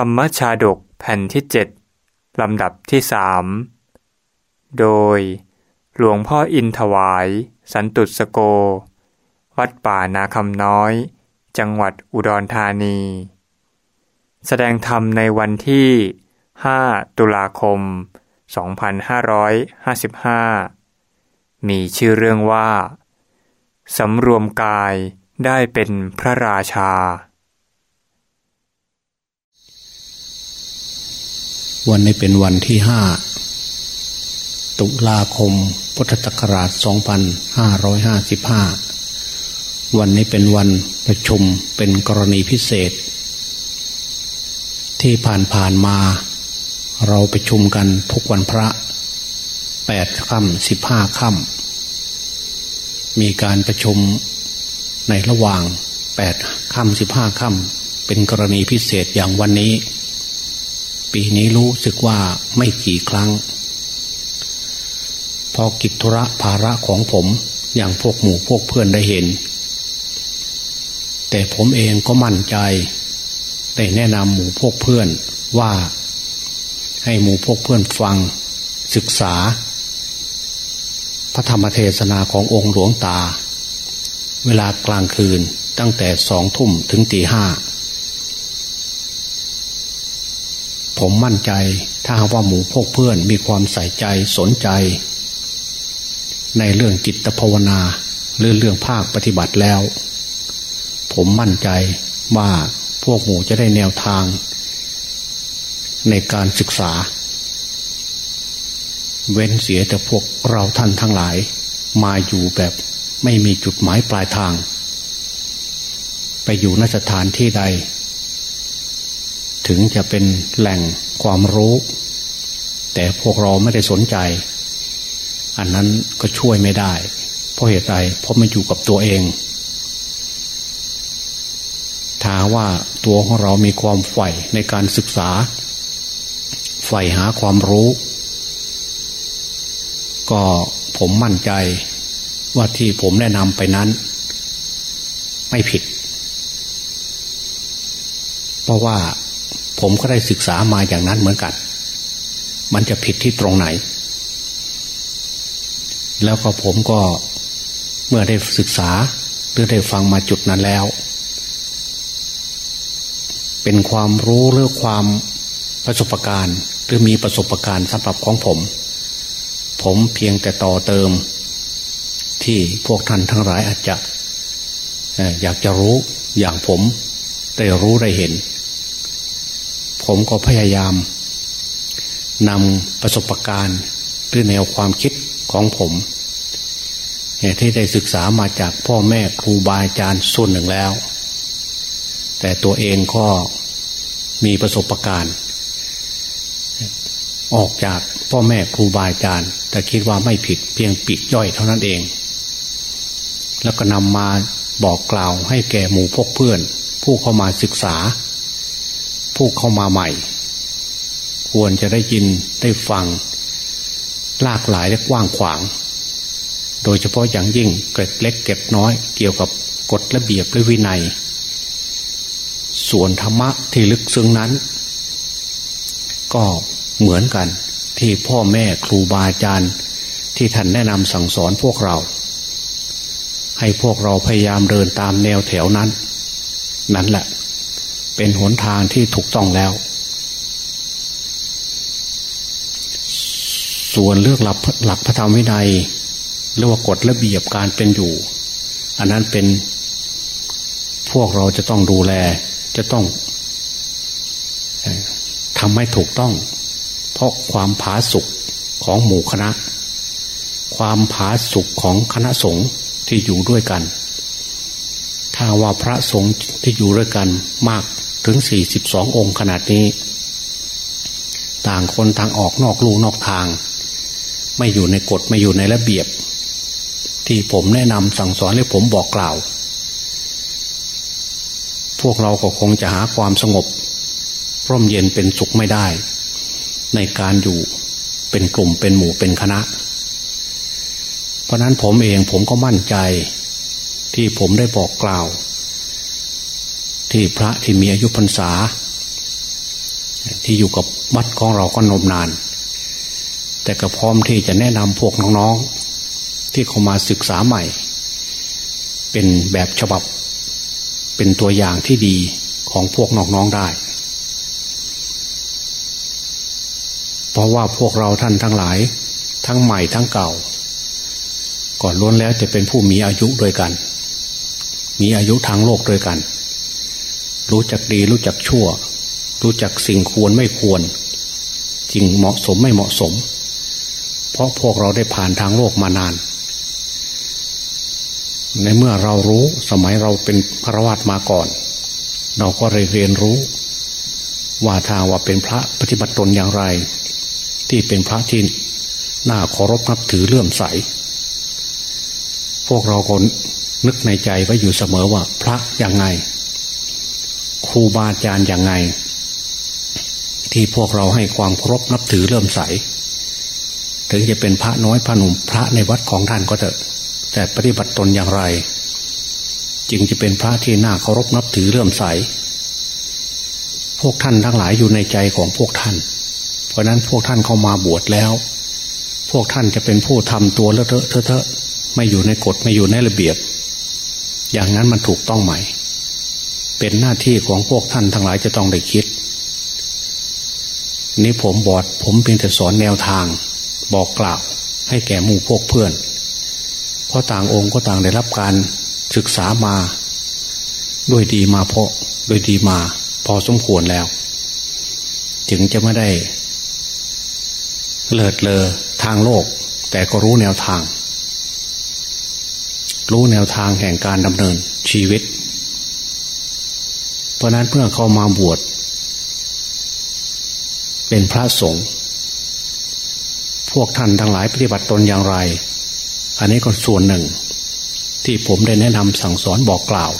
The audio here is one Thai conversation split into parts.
ธรรมชาดกแผ่นที่เจ็ดลำดับที่สามโดย หลวงพ่ออินถวาย สันตุสโก วัดป่านาคำน้อย จังหวัดอุดรธานี แสดงธรรมในวันที่ 5 ตุลาคม 2555 มีชื่อเรื่องว่า สำรวมกายได้เป็นพระราชา วันนี้เป็นวันที่ห้าตุลาคม พุทธศักราช 2555 วันนี้เป็นวันประชุมเป็นกรณีพิเศษ ที่ผ่านๆมา เราประชุมกันทุกวันพระแปดค่ำสิบห้าค่ำมีการประชุมในระหว่างแปดค่ำสิบห้าค่ำเป็นกรณีพิเศษอย่างวันนี้ ปีนี้รู้สึกว่าไม่กี่ครั้ง พอกิจธุระภาระของผมอย่างพวกหมู่พวกเพื่อนได้เห็น แต่ผมเองก็มั่นใจได้แนะนำหมู่พวกเพื่อนว่า ให้หมู่พวกเพื่อนฟังศึกษา พระธรรมเทศนาขององค์หลวงตา เวลากลางคืนตั้งแต่สองทุ่มถึงตีห้า ผมมั่นใจ ถ้าว่าหมู่พวกเพื่อนมีความใส่ใจสนใจ ในเรื่องจิตภาวนาหรือเรื่องภาคปฏิบัติแล้ว ผมมั่นใจว่าพวกหมู่จะได้แนวทาง ในการศึกษา เว้นเสียแต่พวกเราท่านทั้งหลาย มาอยู่แบบไม่มีจุดหมายปลายทาง ไปอยู่นสถานที่ใด ถึงจะเป็นแหล่งความรู้ แต่พวกเราไม่ได้สนใจ อันนั้นก็ช่วยไม่ได้ เพราะเหตุใดเพราะมันอยู่กับตัวเองถ้าว่าตัวของเรามีความใฝ่ในการศึกษา ใฝ่หาความรู้ ก็ผมมั่นใจว่าที่ผมแนะนำไปนั้น ไม่ผิด เพราะว่า ผมก็ได้ศึกษามาอย่างนั้นเหมือนกัน มันจะผิดที่ตรงไหน แล้วก็ผมก็เมื่อได้ศึกษาหรือได้ฟังมาจุดนั้นแล้ว เป็นความรู้หรือความประสบการณ์หรือมีประสบการณ์สำหรับของผม ผมเพียงแต่ต่อเติม ที่พวกท่านทั้งหลายอาจจะอยากจะรู้อย่างผมได้รู้ได้เห็น ผมก็พยายามนำประสบการณ์หรือแนวความคิดของผมที่ได้ศึกษามาจากพ่อแม่ครูบาอาจารย์ส่วนหนึ่งแล้ว แต่ตัวเองก็มีประสบการณ์ ออกจากพ่อแม่ครูบาอาจารย์ แต่คิดว่าไม่ผิดเพียงปีกย่อยเท่านั้นเอง แล้วก็นำมาบอกกล่าวให้แก่หมู่พกเพื่อน ผู้เข้ามาศึกษา ผู้เข้ามาใหม่ ควรจะได้ยินได้ฟังหลากหลายและกว้างขวาง โดยเฉพาะอย่างยิ่งเกร็ดเล็กเกร็ดน้อย เกี่ยวกับกฎระเบียบและวินัย ส่วนธรรมะที่ลึกซึ้งนั้น ก็เหมือนกันที่พ่อแม่ครูบาอาจารย์ที่ท่านแนะนำสั่งสอนพวกเรา ให้พวกเราพยายามเดินตามแนวแถวนั้น นั่นแหละ เป็นหนทางที่ถูกต้องแล้ว ส่วนเรื่องหลักหลักพระธรรมวินัยหรือว่ากฎระเบียบการเป็นอยู่ อันนั้นเป็นพวกเราจะต้องดูแล จะต้องทำให้ถูกต้อง เพราะความผาสุกของหมู่คณะ ความผาสุกของคณะสงฆ์ที่อยู่ด้วยกัน ถ้าว่าพระสงฆ์ที่อยู่ด้วยกันมาก ถึงสี่สิบสององค์ขนาดนี้ ต่างคนทางออกนอกลูนอกทาง ไม่อยู่ในกฎไม่อยู่ในระเบียบ ที่ผมแนะนำสั่งสอนและผมบอกกล่าว พวกเราก็คงจะหาความสงบ ร่มเย็นเป็นสุขไม่ได้ ในการอยู่เป็นกลุ่มเป็นหมู่เป็นคณะ เพราะนั้นผมเองผมก็มั่นใจที่ผมได้บอกกล่าว ที่พระที่มีอายุพรรษา ที่อยู่กับวัดของเราก็นมนาน แต่ก็พร้อมที่จะแนะนำพวกน้องๆ ที่เข้ามาศึกษาใหม่ เป็นแบบฉบับ เป็นตัวอย่างที่ดีของพวกน้องๆได้ เพราะว่าพวกเราท่านทั้งหลาย ทั้งใหม่ทั้งเก่า ก่อนล้วนแล้วจะเป็นผู้มีอายุด้วยกัน มีอายุทางโลกด้วยกัน รู้จักดีรู้จักชั่ว รู้จักสิ่งควรไม่ควรสิ่งเหมาะสมไม่เหมาะสม เพราะพวกเราได้ผ่านทางโลกมานาน ในเมื่อเรารู้สมัยเราเป็นพระวัตมาก่อน เราก็เรียนรู้ ว่าทางว่าเป็นพระปฏิบัติตนอย่างไร ที่เป็นพระที่น่าเคารพนับถือเลื่อมใส พวกเราคนนึกในใจไว้อยู่เสมอว่าพระอย่างไง รูบาอาจารย์อย่างไง ที่พวกเราให้ความเคารพนับถือเริ่มใส ถึงจะเป็นพระน้อยพระหนุ่มพระในวัดของท่านก็เถอะ แต่ปฏิบัติตนอย่างไร จึงจะเป็นพระที่น่าเคารพนับถือเริ่มใส พวกท่านทั้งหลายอยู่ในใจของพวกท่าน เพราะนั้นพวกท่านเข้ามาบวชแล้ว พวกท่านจะเป็นผู้ทำตัวเลอะเทอะเทอะไม่อยู่ในกฎไม่อยู่ในระเบียบ อย่างนั้นมันถูกต้องไหม เป็นหน้าที่ของพวกท่านทั้งหลายจะต้องได้คิด นี้ผมบอดผมเพียงแต่สอนแนวทาง บอกกล่าวให้แก่หมู่พวกเพื่อน เพราะต่างองค์ก็ต่างได้รับการศึกษามา ด้วยดีมาเพราะด้วยดีมา พอสมควรแล้ว ถึงจะไม่ได้เลิดเลอทางโลก แต่ก็รู้แนวทาง รู้แนวทางแห่งการดำเนินชีวิต เพราะนั้นเพื่อเข้ามาบวชเป็นพระสงฆ์พวกท่านทั้งหลายปฏิบัติตนอย่างไร อันนี้ก็ส่วนหนึ่ง ที่ผมได้แนะนำสั่งสอนบอกกล่าว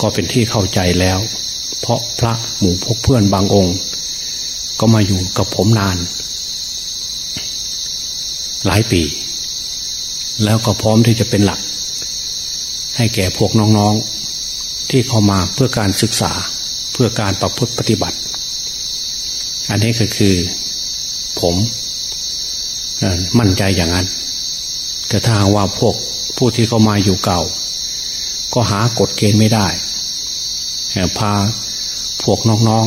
ก็เป็นที่เข้าใจแล้ว เพราะพระหมู่พกเพื่อนบางองค์ ก็มาอยู่กับผมนาน หลายปี แล้วก็พร้อมที่จะเป็นหลัก ให้แก่พวกน้องๆ ที่เข้ามาเพื่อการศึกษาเพื่อการประพฤติปฏิบัติ อันนี้ก็คือผมมั่นใจอย่างนั้น แต่ถ้าว่าพวกผู้ที่เขามาอยู่เก่า ก็หากฎเกณฑ์ไม่ได้พาพวกน้อง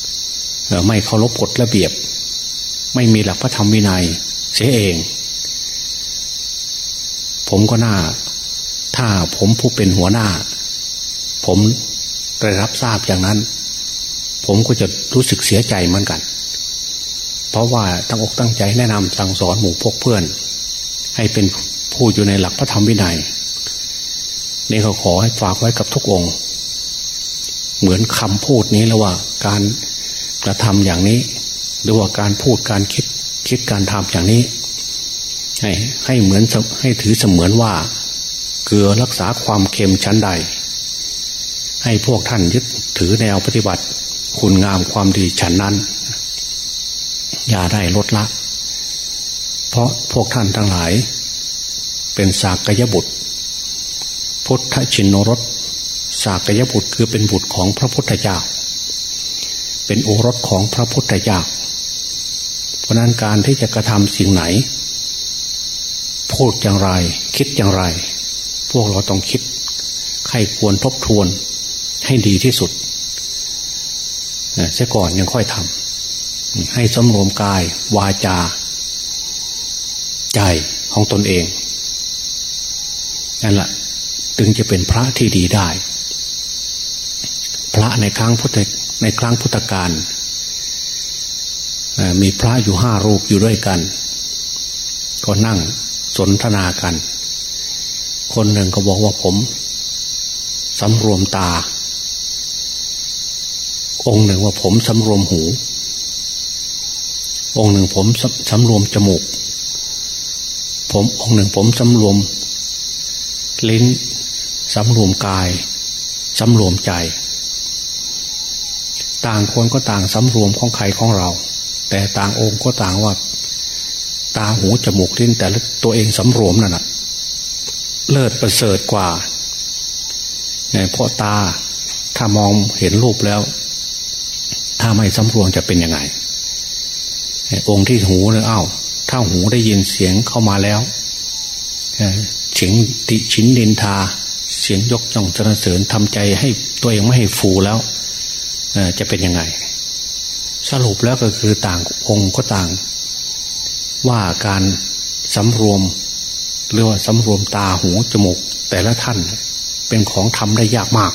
ๆไม่เคารพกฎระเบียบ ไม่มีหลักพระธรรมวินัยเสียเอง ผมก็น่า ถ้าผมผู้เป็นหัวหน้า ผมได้รับทราบอย่างนั้น ผมก็จะรู้สึกเสียใจเหมือนกัน เพราะว่าตั้งอกตั้งใจแนะนำสั่งสอนหมู่พกเพื่อน ให้เป็นผู้อยู่ในหลักพระธรรมวินัยนี่เขาขอให้ฝากไว้กับทุกองค์ เหมือนคำพูดนี้แล้วว่า การกระทำอย่างนี้ หรือว่าการพูดการคิดคิดการทำอย่างนี้ ให้ให้เหมือนให้ถือเสมือนว่า เกลือรักษาความเค็มชั้นใด ให้พวกท่านยึดถือแนวปฏิบัติ คุณงามความดีฉันนั้น อย่าได้ลดละ เพราะพวกท่านทั้งหลาย เป็นสากยบุตร พุทธชินนรสสากยบุตรคือเป็นบุตรของพระพุทธเจ้า เป็นโอรสของพระพุทธเจ้าเพราะนั้นการที่จะกระทำสิ่งไหน พูดอย่างไร คิดอย่างไร พวกเราต้องคิดใครควรทบทวน ให้ดีที่สุดเสียก่อนยังค่อยทำให้สมรวมกาย วาจา ใจของตนเองนั่นแหละจึงจะเป็นพระที่ดีได้ พระในครั้งพุทธในครั้งพุทธกาลมีพระอยู่ห้ารูปอยู่ด้วยกัน ก็นั่งสนทนากัน คนหนึ่งก็บอกว่าผมสำรวมตา องค์หนึ่งว่าผมสำรวมหู องค์หนึ่งผมสำรวมจมูก ผมองค์หนึ่งผมสำรวม ลิ้นสำรวมกายสำรวมใจ ต่างคนก็ต่างสำรวมของใครของเรา แต่ต่างองค์ก็ต่างว่า ตาหูจมูกลิ้นแต่ละตัวเองสำรวมนั่นแหะเลิศประเสริฐกว่าเพราะตาถ้ามองเห็นรูปแล้ว ถ้าไม่สำรวมจะเป็นยังไงองค์ที่หูเนี่ยอ้าวถ้าหูได้ยินเสียงเข้ามาแล้วเสียงติชินดินทา เสียงยกย่องสรรเสริญทำใจให้ตัวเองไม่ให้ฟูแล้วจะเป็นยังไง สรุปแล้วก็คือต่างองค์ก็ต่าง ว่าการสำรวมหรือว่าสำรวมตาหูจมูกแต่ละท่านเป็นของทำได้ยากมาก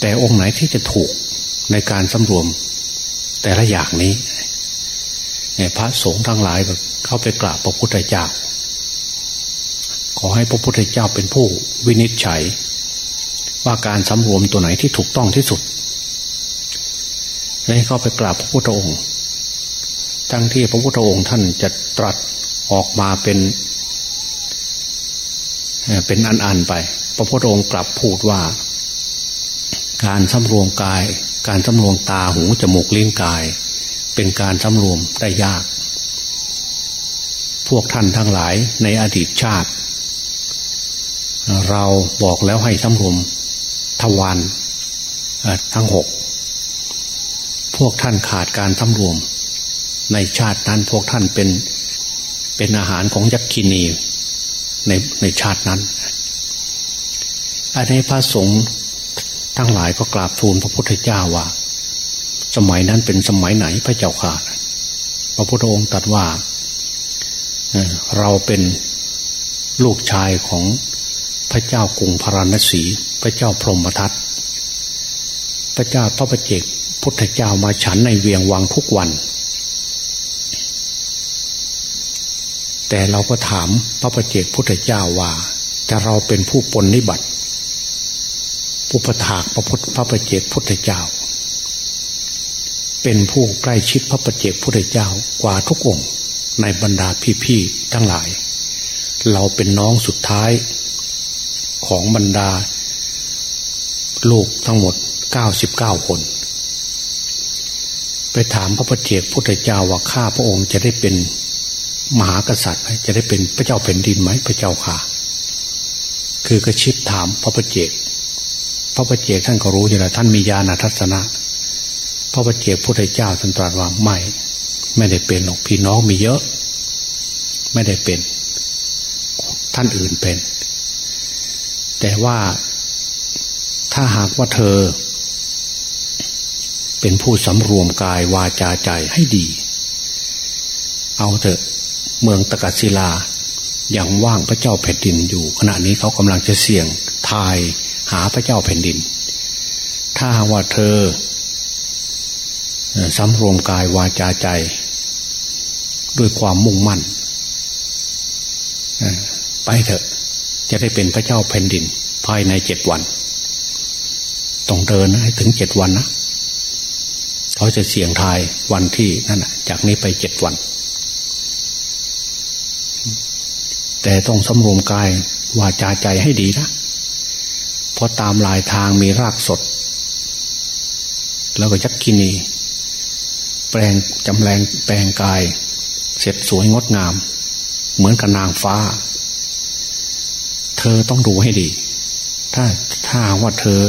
แต่องค์ไหนที่จะถูก ในการสำรวม แต่ละอย่างนี้พระสงฆ์ทั้งหลายเข้าไปกราบพระพุทธเจ้า ขอให้พระพุทธเจ้าเป็นผู้วินิจฉัย ว่าการสำรวมตัวไหนที่ถูกต้องที่สุดให้เข้าไปกราบพระพุทธองค์ ทั้งที่พระพุทธองค์ท่านจะตรัสออกมาเป็นเป็นอันๆไป พระพุทธองค์กลับพูดว่า การสำรวมกาย การสำรวมตาหูจมูกลิ้นกาย เป็นการสำรวมได้ยาก พวกท่านทั้งหลายในอดีตชาติ เราบอกแล้วให้สำรวมทวารทั้งหกพวกท่านขาดการสำรวม ในชาตินั้นพวกท่านเป็นเป็นอาหารของยักษินีในในชาตินั้น อันนี้พระสงฆ์ ทั้งหลายก็กราบทูลพระพุทธเจ้าว่า สมัยนั้นเป็นสมัยไหนพระเจ้าค่ะพระพุทธองค์ตรัสว่าเราเป็นลูกชายของพระเจ้ากรุงพาราณสี พระเจ้าพรหมทัตพระเจ้าพระประเจกพุทธเจ้ามาฉันในเวียงวังทุกวัน แต่เราก็ถามพระประเจกพุทธเจ้าว่า จะเราเป็นผู้ปนนิบัติ ผู้ประถากพระพุทธพระประเจกพุทธเจ้า เป็นผู้ใกล้ชิดพระประเจกพุทธเจ้ากว่าทุกองค์ในบรรดาพี่ๆทั้งหลาย เราเป็นน้องสุดท้ายของบรรดา ลูกทั้งหมดเก้าสิบเก้าคน ไปถามพระประเจกพุทธเจ้าว่าข้าพระองค์จะได้เป็นมหากษัตริย์จะได้เป็นพระเจ้าแผ่นดินไหมพระเจ้าค่ะ คือกระชิดถามพระประเจก พระประเจกท่านก็รู้อยู่แล้วท่านมีญาณทัศนะ พระประเจกพุทธเจ้าท่านตรัสว่าไม่ ไม่ได้เป็นหรอกพี่น้องมีเยอะ ไม่ได้เป็น ท่านอื่นเป็น แต่ว่าถ้าหากว่าเธอ เป็นผู้สำรวมกายวาจาใจให้ดี เอาเถอะเมืองตะกัศิลาอย่างว่างพระเจ้าแผ่นดินอยู่ ขณะนี้เขากำลังจะเสี่ยงทาย หาพระเจ้าแผ่นดิน ถ้าว่าเธอสำรวมกายวาจาใจ ด้วยความมุ่งมั่นไปเถอะ จะได้เป็นพระเจ้าแผ่นดิน ภายในเจ็ดวัน ต้องเดินให้ถึงเจ็ดวันนะเขาจะเสี่ยงทายวันที่นั่นจากนี้ไปเจ็ดวัน แต่ต้องสำรวมกายวาจาใจให้ดีนะ เพราะตามลายทางมีรากสด แล้วก็ยักกินี แปลงจำแรงแปลงกาย เสร็จสวยงดงาม เหมือนกับนางฟ้า เธอต้องดูให้ดี ถ้าถ้าว่าเธอ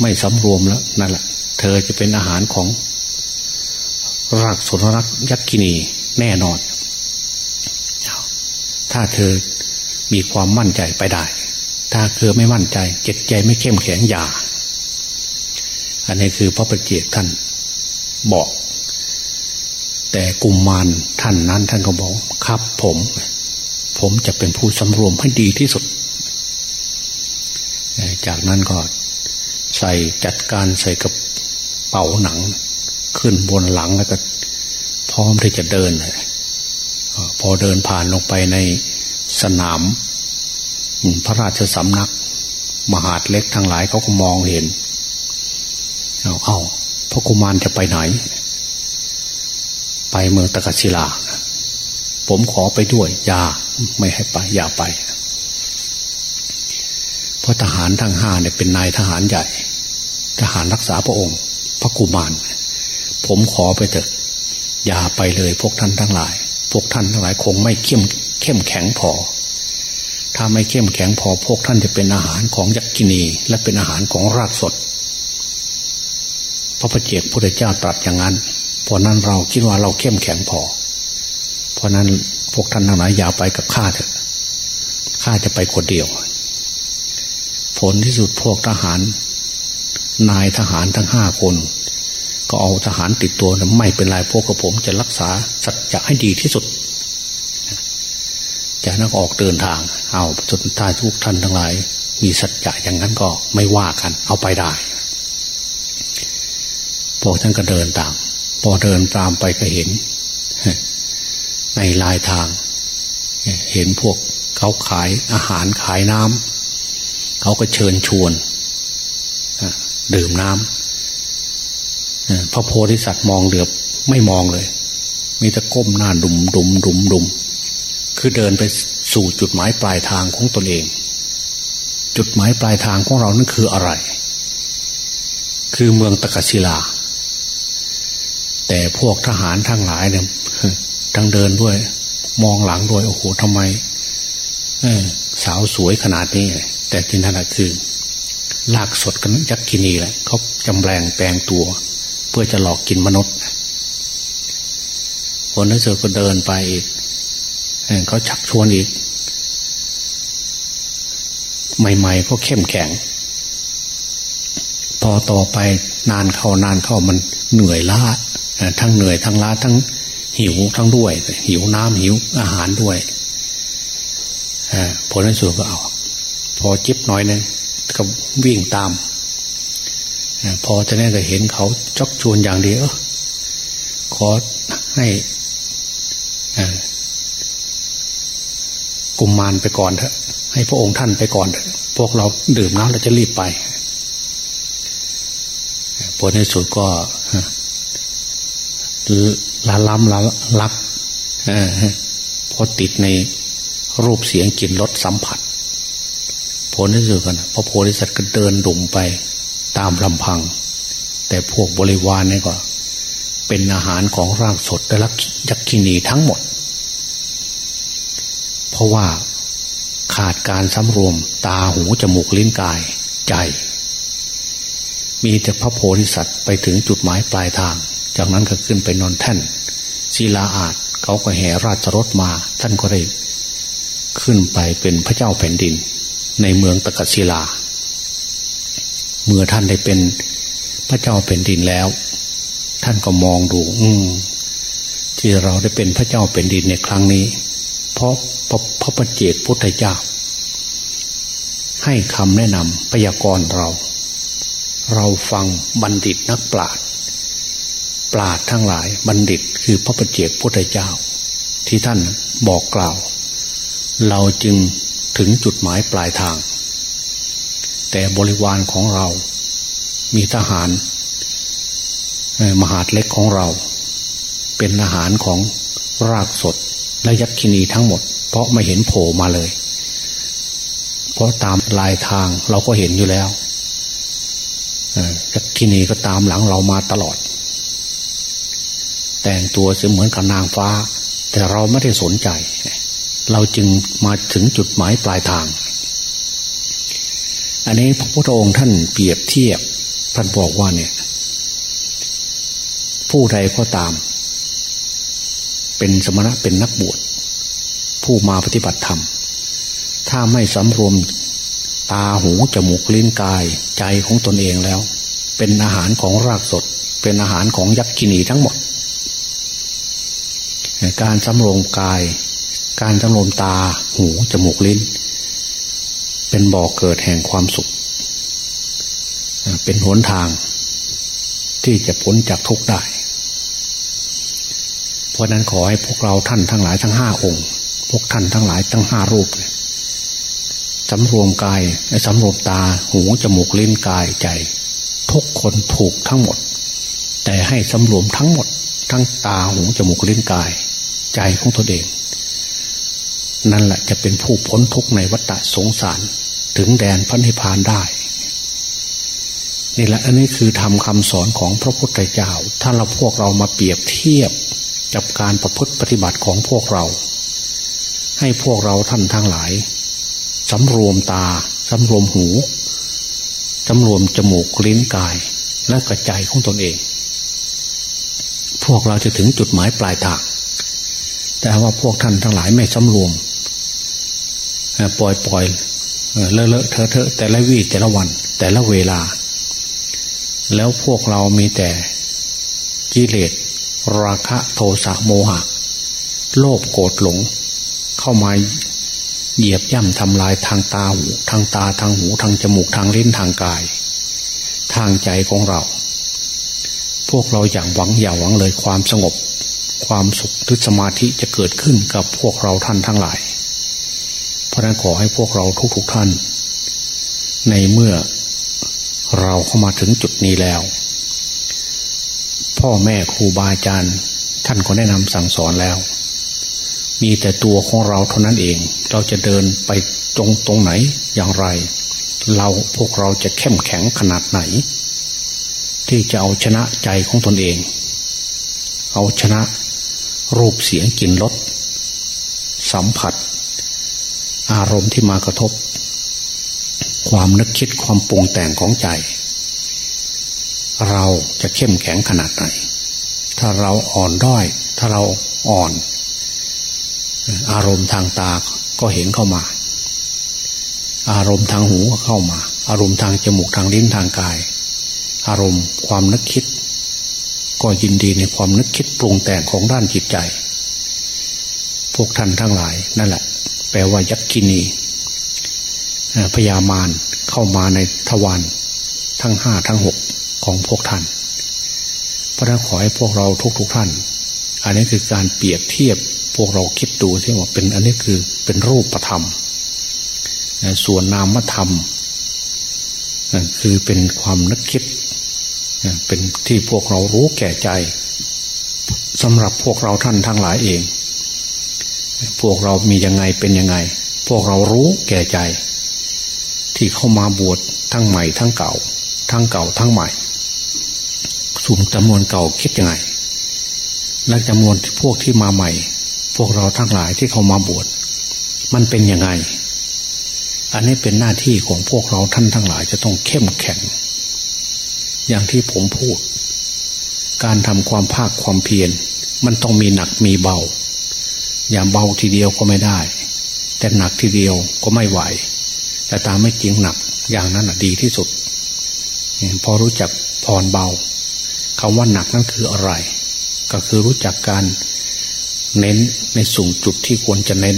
ไม่สำรวมแล้วนั่นแหละ เธอจะเป็นอาหารของรากสนรักยักกินีแน่นอน ถ้าเธอมีความมั่นใจไปได้ ถ้าเธอไม่มั่นใจเจ็ดใจไม่เข้มแข็งอย่า อันนี้คือพระประเจกท่านบอก แต่กุมมารท่านนั้นท่านก็บอกครับ ผม ผมจะเป็นผู้สำรวมให้ดีที่สุด จากนั้นก็ใส่จัดการใส่กระเป๋าหนัง ขึ้นบนหลังแล้วก็พร้อมที่จะเดิน พอเดินผ่านลงไปในสนาม พระราชสำนัก มหาดเล็กทั้งหลายเขาก็มองเห็น เอาเอาพระกุมารจะไปไหน ไปเมืองตะกัศิลา ผมขอไปด้วยอย่าไม่ให้ไปอย่าไป เพราะทหารทั้งห้าเนี่ยเป็นนายทหารใหญ่ ทหารรักษาพระองค์ พระกุมาร ผมขอไปเถอะอย่าไปเลยพวกท่านทั้งหลาย พวกท่านทั้งหลายคงไม่เข้มเข้มแข็งพอ ถ้าไม่เข้มแข็งพอพวกท่านจะเป็นอาหารของยักษินีและเป็นอาหารของรากสดพระพเจกพุทธเจ้าตรัสอย่างนั้น เพราะนั้นเราคิดว่าเราเข้มแข็งพอ เพราะนั้นพวกท่านทั้งหลายอย่าไปกับข้าเถอะข้าจะไปคนเดียว ผลที่สุดพวกทหาร นายทหารทั้งห้าคน ก็เอาทหารติดตัวไม่เป็นไรพวกกับผมจะรักษาสัจจะให้ดีที่สุด จะนักออกเดินทาง เอาจนท้ายทุกท่านทั้งหลาย มีสัจจะอย่างนั้นก็ไม่ว่ากัน เอาไปได้พวกท่านก็เดินตาม พอเดินตามไปก็เห็น ในลายทาง เห็นพวกเขาขายอาหารขายน้ำเขาก็เชิญชวนดื่มน้ำพระโพธิสัตว์มองเหลือบไม่มองเลย มีแต่ก้มหน้าดุมดุมดุมดุม คือเดินไปสู่จุดหมายปลายทางของตนเอง จุดหมายปลายทางของเรานั่นคืออะไร คือเมืองตะกศิลา แต่พวกทหารทั้งหลายเนี่ยทั้งเดินด้วย มองหลังด้วยโอ้โหทำไมสาวสวยขนาดนี้ แต่จริงๆนั่นคือลากสดกันยักษ์กินีแหละเขาจำแรงแปลงตัว เพื่อจะหลอกกินมนุษย์คนนั้นเจอก็เดินไปอีก เขาชักชวนอีก ใหม่ ๆ ก็เข้มแข็ง พอต่อไปนานเข้านานเข้ามันเหนื่อยล้าทั้งเหนื่อยทั้งล้าทั้งหิวทั้งด้วย หิวน้ำหิวอาหารด้วยผลในสุดก็เอา พอจิบหน่อยนึงก็วิ่งตามพอจะแน่ก็เห็นเขาจอกชวนอย่างเดียวขอให้ กุมมารไปก่อนเถอะ ให้พระองค์ท่านไปก่อนเถอะพวกเราดื่มน้ำเราจะรีบไปผลในสุดก็ละล้ำละลักพอติดในรูปเสียงกลิ่นรสสัมผัส ผลที่สุดกันพระโพธิสัตว์ก็เดินดุ่มไปตามลำพัง แต่พวกบริวารนี่ก็ เป็นอาหารของร่างสดและลักยักษินีทั้งหมด เพราะว่าขาดการสำรวมตาหูจมูกลิ้นกายใจ มีแต่พระโพธิสัตว์ไปถึงจุดหมายปลายทาง จากนั้นก็ขึ้นไปนอนแท่นศิลาอาจเขาก็แห่ราชรถมา ท่านก็ได้ขึ้นไปเป็นพระเจ้าแผ่นดิน ในเมืองตะกัศิลา เมื่อท่านได้เป็นพระเจ้าแผ่นดินแล้ว ท่านก็มองดู อืมที่เราได้เป็นพระเจ้าแผ่นดินในครั้งนี้ เพราะพระพระปเจกพุทธเจ้า ให้คำแนะนำพยากรณ์เรา เราฟังบัณฑิตนักปราชญ์ปราชญ์ทั้งหลายบัณฑิตคือพระปเจกพุทธเจ้า ที่ท่านบอกกล่าว เราจึงถึงจุดหมายปลายทาง แต่บริวารของเรา มีทหาร มหาดเล็กของเรา เป็นอาหารของรากสด และยักษินีทั้งหมด เพราะไม่เห็นโผล่มาเลย เพราะตามลายทางเราก็เห็นอยู่แล้วยักษินีก็ตามหลังเรามาตลอด แต่งตัวเสมือนกับนางฟ้า แต่เราไม่ได้สนใจ เราจึงมาถึงจุดหมายปลายทาง อันนี้พระพุทธองค์ท่านเปรียบเทียบท่านบอกว่าเนี่ย ผู้ใดก็ตาม เป็นสมณะเป็นนักบวชผู้มาปฏิบัติธรรม ถ้าไม่สำรวมตาหูจมูกลิ้นกายใจของตนเองแล้ว เป็นอาหารของรากสด เป็นอาหารของยักษ์กินีทั้งหมด การสำรวมกาย การสำรวมตาหูจมูกลิ้น เป็นบ่อกเกิดแห่งความสุข เป็นหนทาง ที่จะพ้นจากทุกข์ได้ เพราะนั้นขอให้พวกเราท่านทั้งหลายทั้งห้าองค์ พวกท่านทั้งหลายทั้งห้ารูปสำรวมกายสำรวมตาหูจมูกลิ้นกายใจ ทุกคนถูกทั้งหมด แต่ให้สำรวมทั้งหมด ทั้งตาหูจมูกลิ้นกาย ใจของตนเอง นั่นแหละจะเป็นผู้พ้นทุกในวัฏสงสารถึงแดนพระนิพพานได้นี่แหละอันนี้คือทำคำสอนของพระพุทธเจ้า ถ้าเราพวกเรามาเปรียบเทียบ กับการประพฤติปฏิบัติของพวกเรา ให้พวกเราท่านทั้งหลายสำรวมตาสำรวมหูสำรวมจมูกลิ้นกายและกระใจของตนเอง พวกเราจะถึงจุดหมายปลายทางแต่ว่าพวกท่านทั้งหลายไม่สำรวมปล่อยปล่อยเลอะเลอะเทอะเทอะแต่ละวี่แต่ละวัน แต่ละเวลา แล้วพวกเรามีแต่กิเลส ราคะโทสะโมหะ โลภโกรธหลง เข้ามาเหยียบย่ำทำลายทางตาหู ทางตาทางหูทางจมูกทางลิ้นทางกาย ทางใจของเรา พวกเราอย่างหวังอย่าหวังเลยความสงบ ความสุขหรือสมาธิจะเกิดขึ้นกับพวกเราท่านทั้งหลาย เพราะนั้นขอให้พวกเราทุกๆทท่าน ในเมื่อเราเข้ามาถึงจุดนี้แล้ว พ่อแม่ครูบาอาจารย์ ท่านก็แนะนำสั่งสอนแล้ว มีแต่ตัวของเราเท่านั้นเอง เราจะเดินไปตรงตรงไหนอย่างไร เราพวกเราจะเข้มแข็งขนาดไหน ที่จะเอาชนะใจของตนเอง เอาชนะรูปเสียงกลิ่นรสสัมผัส อารมณ์ที่มากระทบ ความนึกคิดความปรุงแต่งของใจ เราจะเข้มแข็งขนาดไหน ถ้าเราอ่อนด้อย ถ้าเราอ่อน อารมณ์ทางตาก็เห็นเข้ามา อารมณ์ทางหูก็เข้ามา อารมณ์ทางจมูกทางลิ้นทางกาย อารมณ์ความนึกคิด ก็ยินดีในความนึกคิดปรุงแต่งของด้านจิตใจ พวกท่านทั้งหลายนั่นแหละ แปลว่ายักษินีพยามารเข้ามาในทวารทั้งห้าทั้งหก ของพวกท่านพระนั้นขอให้พวกเราทุกๆทท่าน อันนี้คือการเปรียบเทียบพวกเราคิดดูที่ว่าเป็นอันนี้คือเป็นรูปธรรม ส่วนนามธรรม คือเป็นความนึกคิด เป็นที่พวกเรารู้แก่ใจสำหรับพวกเราท่านทั้งหลายเอง พวกเรามียังไงเป็นยังไง พวกเรารู้แก่ใจ ที่เข้ามาบวชทั้งใหม่ทั้งเก่า ทั้งเก่าทั้งใหม่ สุ่มจำนวนเก่าคิดยังไง และจำนวนพวกที่มาใหม่ พวกเราทั้งหลายที่เขามาบวชมันเป็นยังไง อันนี้เป็นหน้าที่ของพวกเราท่านทั้งหลายจะต้องเข้มแข็ง อย่างที่ผมพูด การทำความภาคความเพียรมันต้องมีหนักมีเบา อย่างเบาทีเดียวก็ไม่ได้ แต่หนักทีเดียวก็ไม่ไหว แต่ตามไม่จริงหนักอย่างนั้นดีที่สุด พอรู้จักผ่อนเบา คำว่าหนักนั่นคืออะไร ก็คือรู้จักการเน้นในสูงจุดที่ควรจะเน้น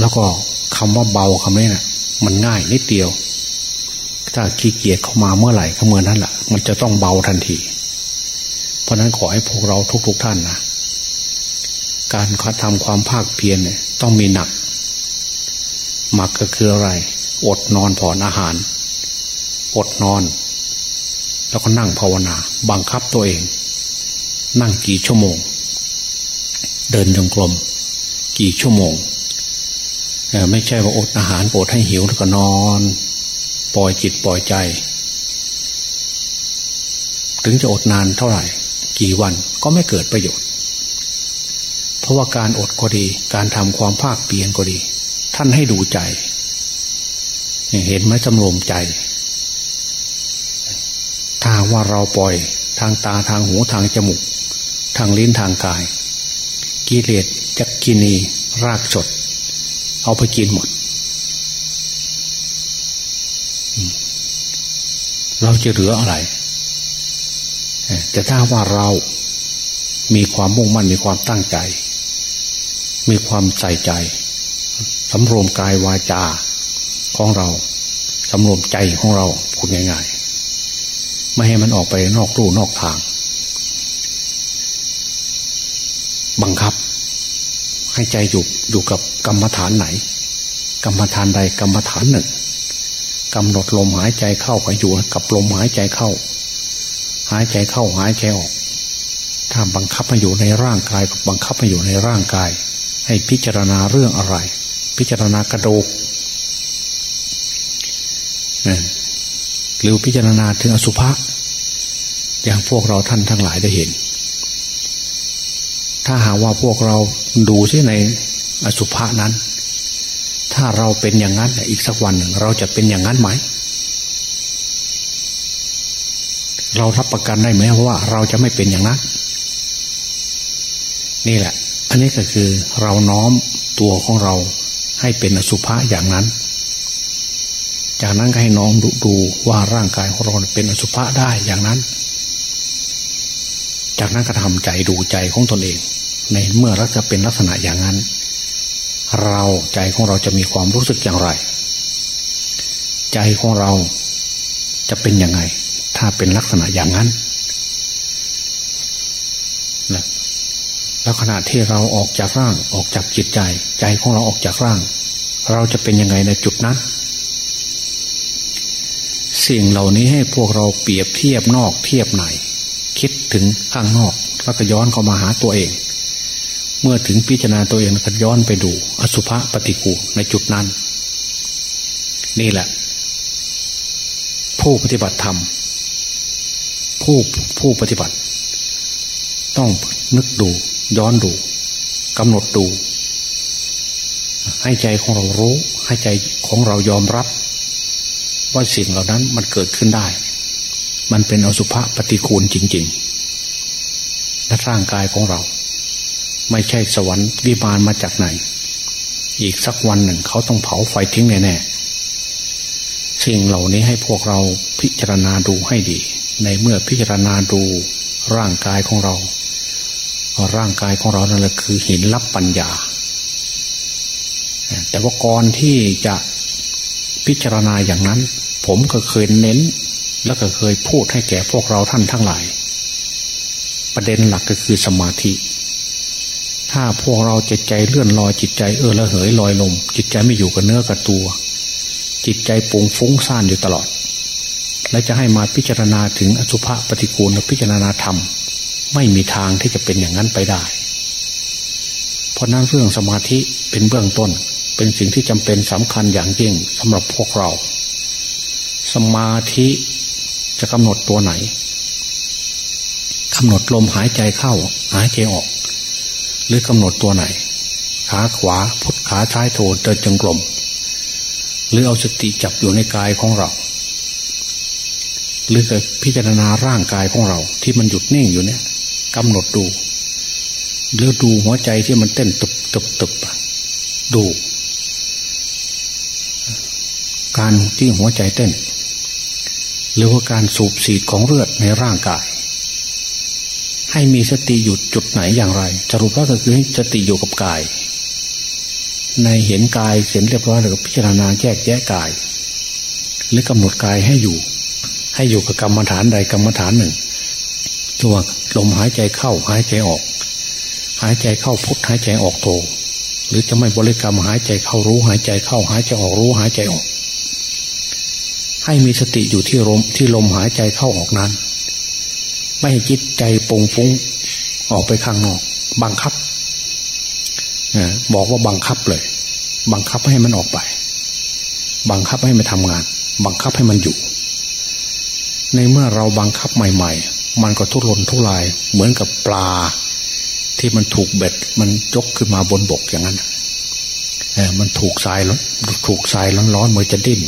แล้วก็คำว่าเบาคำนี้นะ่ะ มันง่ายนิดเดียว ถ้าขี้เกียจเข้ามาเมื่อไหร่ก็เมื่อนั้นแหละมันจะต้องเบาทันที เพราะนั้นขอให้พวกเราทุกๆทท่านนะการทำความภาคเพียรเนี่ย ต้องมีหนักหมักก็คืออะไร อดนอนผ่อนอาหาร อดนอน แล้วก็นั่งภาวนา บังคับตัวเอง นั่งกี่ชั่วโมง เดินจงกรมกี่ชั่วโมงไม่ใช่ว่าอดอาหารอดให้หิวแล้วก็นอน ปล่อยจิตปล่อยใจ ถึงจะอดนานเท่าไหร่ กี่วันก็ไม่เกิดประโยชน์ เพราะว่าการอดก็ดี การทำความภาคเปลี่ยนก็ดี ท่านให้ดูใจ เห็นไหมจำรวมใจ ว่าเราปล่อยทางตาทางหูทางจมูก ทางลิ้นทางกาย กิเลสจักกินีรากสดเอาไปกินหมด เราจะเหลืออะไร แต่ถ้าว่าเรามีความมุ่งมั่นมีความตั้งใจ มีความใส่ใจสำรวมกายวาจาของเราสำรวมใจของเราพูดง่าย ไม่ให้มันออกไปนอกรูนอกทาง บังคับ ให้ใจอยู่อยู่กับกรรมฐานไหน กรรมฐานใดกรรมฐานหนึ่งกำหนดลมหายใจเข้าไปอยู่กับลมหายใจเข้า หายใจเข้าหายใจออก ถ้าบังคับมาอยู่ในร่างกายบังคับมาอยู่ในร่างกาย ให้พิจารณาเรื่องอะไร พิจารณากระดูก หรือพิจารณาถึงอสุภะอย่างพวกเราท่านทั้งหลายได้เห็น ถ้าหาว่าพวกเราดูที่ในอสุภะนั้น ถ้าเราเป็นอย่างนั้นอีกสักวันหนึ่งเราจะเป็นอย่างนั้นไหม เรารับประกันได้ไหมว่าเราจะไม่เป็นอย่างนั้น นี่แหละ อันนี้ก็คือเราน้อมตัวของเราให้เป็นอสุภะอย่างนั้น จากนั้นก็ให้น้องดูดูว่าร่างกายของเราเป็นอสุภะได้อย่างนั้น จากนั้นก็ทำใจดูใจของตนเอง ในเมื่อเราจะเป็นลักษณะอย่างนั้น เราใจของเราจะมีความรู้สึกอย่างไร ใจของเราจะเป็นยังไง ถ้าเป็นลักษณะอย่างนั้นนะแล้วขณะที่เราออกจากร่างออกจากจิตใจ ใจของเราออกจากร่าง เราจะเป็นยังไงในจุดนั้น สิ่งเหล่านี้ให้พวกเราเปรียบเทียบนอกเทียบในคิดถึงข้างนอกแล้วก็ย้อนเข้ามาหาตัวเอง เมื่อถึงพิจารณาตัวเองก็ย้อนไปดู อสุภะปฏิกูในจุดนั้น นี่แหละ ผู้ปฏิบัติธรรม ผู้ผู้ปฏิบัติ ต้องนึกดู ย้อนดูกำหนดดู ให้ใจของเรารู้ ให้ใจของเรายอมรับ ว่าสิ่งเหล่านั้นมันเกิดขึ้นได้ มันเป็นอสุภะปฏิกูลจริงๆและร่างกายของเรา ไม่ใช่สวรรค์วิมานมาจากไหน อีกสักวันหนึ่งเขาต้องเผาไฟทิ้งแน่ๆสิ่งเหล่านี้ให้พวกเราพิจารณาดูให้ดี ในเมื่อพิจารณาดูร่างกายของเราร่างกายของเรานั่นแหละคือหินรับปัญญา แต่ว่าก่อนที่จะพิจารณาอย่างนั้น ผมก็เคยเน้น แล้วก็เคยพูดให้แก่พวกเราท่านทั้งหลาย ประเด็นหลักก็คือสมาธิ ถ้าพวกเราจิตใจเลื่อนลอยจิตใจเออละเหยลอยลม จิตใจไม่อยู่กับเนื้อกับตัว จิตใจปุงฟุ้งซ่านอยู่ตลอด และจะให้มาพิจารณาถึงอสุภะปฏิกูลและพิจารณาธรรม ไม่มีทางที่จะเป็นอย่างนั้นไปได้ เพราะนั้นเรื่องสมาธิเป็นเบื้องต้น เป็นสิ่งที่จำเป็นสำคัญอย่างยิ่งสำหรับพวกเรา สมาธิจะกำหนดตัวไหนกำหนดลมหายใจเข้า หายใจออก หรือกำหนดตัวไหน ขาขวาพุทขาซ้ายโถเดินจงกรมหรือเอาสติจับอยู่ในกายของเรา หรือพิจารณาร่างกายของเรา ที่มันหยุดนิ่งอยู่เนี่ยกำหนดดูหรือดูหัวใจที่มันเต้นตุบตุบตุบดู การที่หัวใจเต้น หรือว่าการสูบฉีดของเลือดในร่างกาย ให้มีสติอยู่จุดไหนอย่างไรสรุปแล้วก็คือให้สติอยู่กับกาย ในเห็นกายเห็นเรียบร้อยแล้วก็พิจารณาแยกแยะกาย หรือกำหนดกายให้อยู่ ให้อยู่กับกรรมฐานใดกรรมฐานหนึ่งตัวลมหายใจเข้าหายใจออก หายใจเข้าพุทหายใจออกโทหรือจะไม่บริกรรมหายใจเข้ารู้หายใจเข้าหายใจออกรู้หายใจออก ให้มีสติอยู่ที่ลมที่ลมหายใจเข้าออกนั้น ไม่ให้จิตใจปงฟุ้งออกไปข้างนอก บังคับบอกว่าบังคับเลย บังคับให้มันออกไป บังคับให้มันทำงาน บังคับให้มันอยู่ ในเมื่อเราบังคับใหม่ ๆ มันก็ทุรนทุราย เหมือนกับปลา ที่มันถูกเบ็ด มันยกขึ้นมาบนบกอย่างนั้นเออมันถูกทรายถูกทรายร้อนๆมันจะดิ้น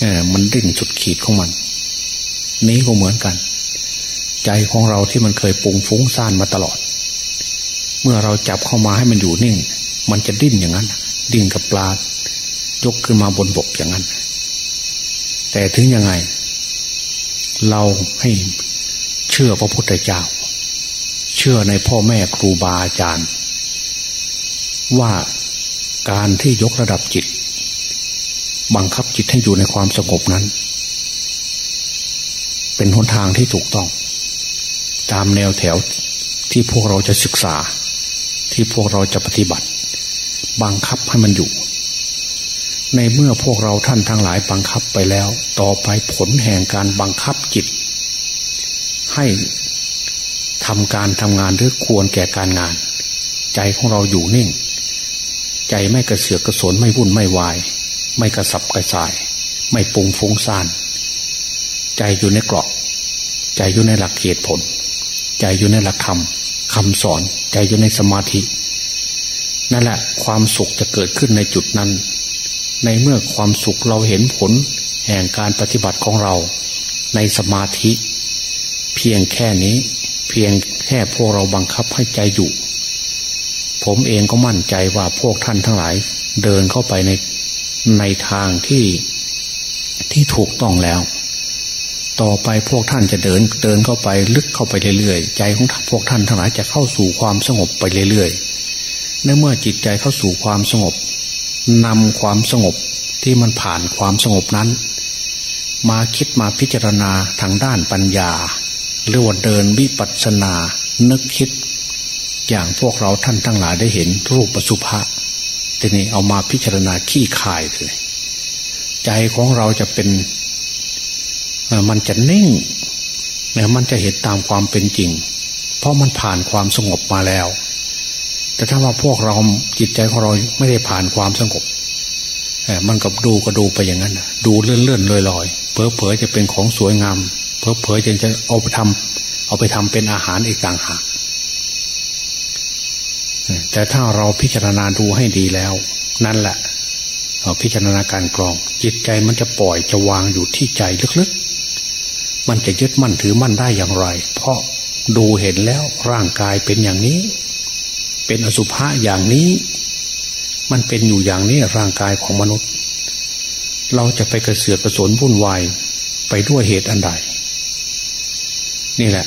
เออมันดิ้นสุดขีดของมัน นี้ก็เหมือนกัน ใจของเราที่มันเคยปุงฟุ้งซ่านมาตลอด เมื่อเราจับเข้ามาให้มันอยู่นิ่ง มันจะดิ้นอย่างนั้น ดิ้นกับปลายกขึ้นมาบนบกอย่างนั้น แต่ถึงยังไง เราให้เชื่อพระพุทธเจ้า เชื่อในพ่อแม่ครูบาอาจารย์ ว่าการที่ยกระดับจิต บังคับจิตให้อยู่ในความสงบนั้น เป็นหนทางที่ถูกต้อง ตามแนวแถวที่พวกเราจะศึกษา ที่พวกเราจะปฏิบัติ บังคับให้มันอยู่ ในเมื่อพวกเราท่านทั้งหลายบังคับไปแล้ว ต่อไปผลแห่งการบังคับจิต ให้ทำการทำงานหรือควรแก่การงาน ใจของเราอยู่นิ่ง ใจไม่กระเสือกกระสนไม่วุ่นไม่วาย ไม่กระสับกระส่าย ไม่ปุงฟุ้งซ่าน ใจอยู่ในกรอบใจอยู่ในหลักเหตุผล ใจอยู่ในหลักธรรมคำสอนใจอยู่ในสมาธิ นั่นแหละความสุขจะเกิดขึ้นในจุดนั้น ในเมื่อความสุขเราเห็นผล แห่งการปฏิบัติของเรา ในสมาธิ เพียงแค่นี้ เพียงแค่พวกเราบังคับให้ใจอยู่ ผมเองก็มั่นใจว่าพวกท่านทั้งหลาย เดินเข้าไปใน ในทางที่ที่ถูกต้องแล้ว ต่อไปพวกท่านจะเดินเดินเข้าไปลึกเข้าไปเรื่อยๆ ใจของพวกท่านทั้งหลายจะเข้าสู่ความสงบไปเรื่อยๆในเมื่อจิตใจเข้าสู่ความสงบนำความสงบที่มันผ่านความสงบนั้น มาคิดมาพิจารณาทางด้านปัญญา หรือว่าเดินวิปัสสนา นึกคิด อย่างพวกเราท่านทั้งหลายได้เห็นรูปปัสุภะ ทีนี้เอามาพิจารณาขี้คายเลยใจของเราจะเป็นมันจะนิ่งนี่ยมันจะเห็นตามความเป็นจริง เพราะมันผ่านความสงบมาแล้ว แต่ถ้าว่าพวกเราจิตใจของเราไม่ได้ผ่านความสงบมันกับดูก็ดูไปอย่างนั้นดูเลื่อนเลื่อนลอยลอยเพอเพอจะเป็นของสวยงามเพอเพอจะจะเอาไปทำเอาไปทำเป็นอาหารอีกต่างหาก แต่ถ้าเราพิจารณาดูให้ดีแล้ว นั่นแหละเราพิจารณาการกรอง จิตใจมันจะปล่อยจะวางอยู่ที่ใจลึกๆ มันจะยึดมั่นถือมั่นได้อย่างไร เพราะดูเห็นแล้วร่างกายเป็นอย่างนี้ เป็นอสุภะอย่างนี้ มันเป็นอยู่อย่างนี้ร่างกายของมนุษย์ เราจะไปกระเสือกกระสนวุ่นวายไปด้วยเหตุอันใด นี่แหละ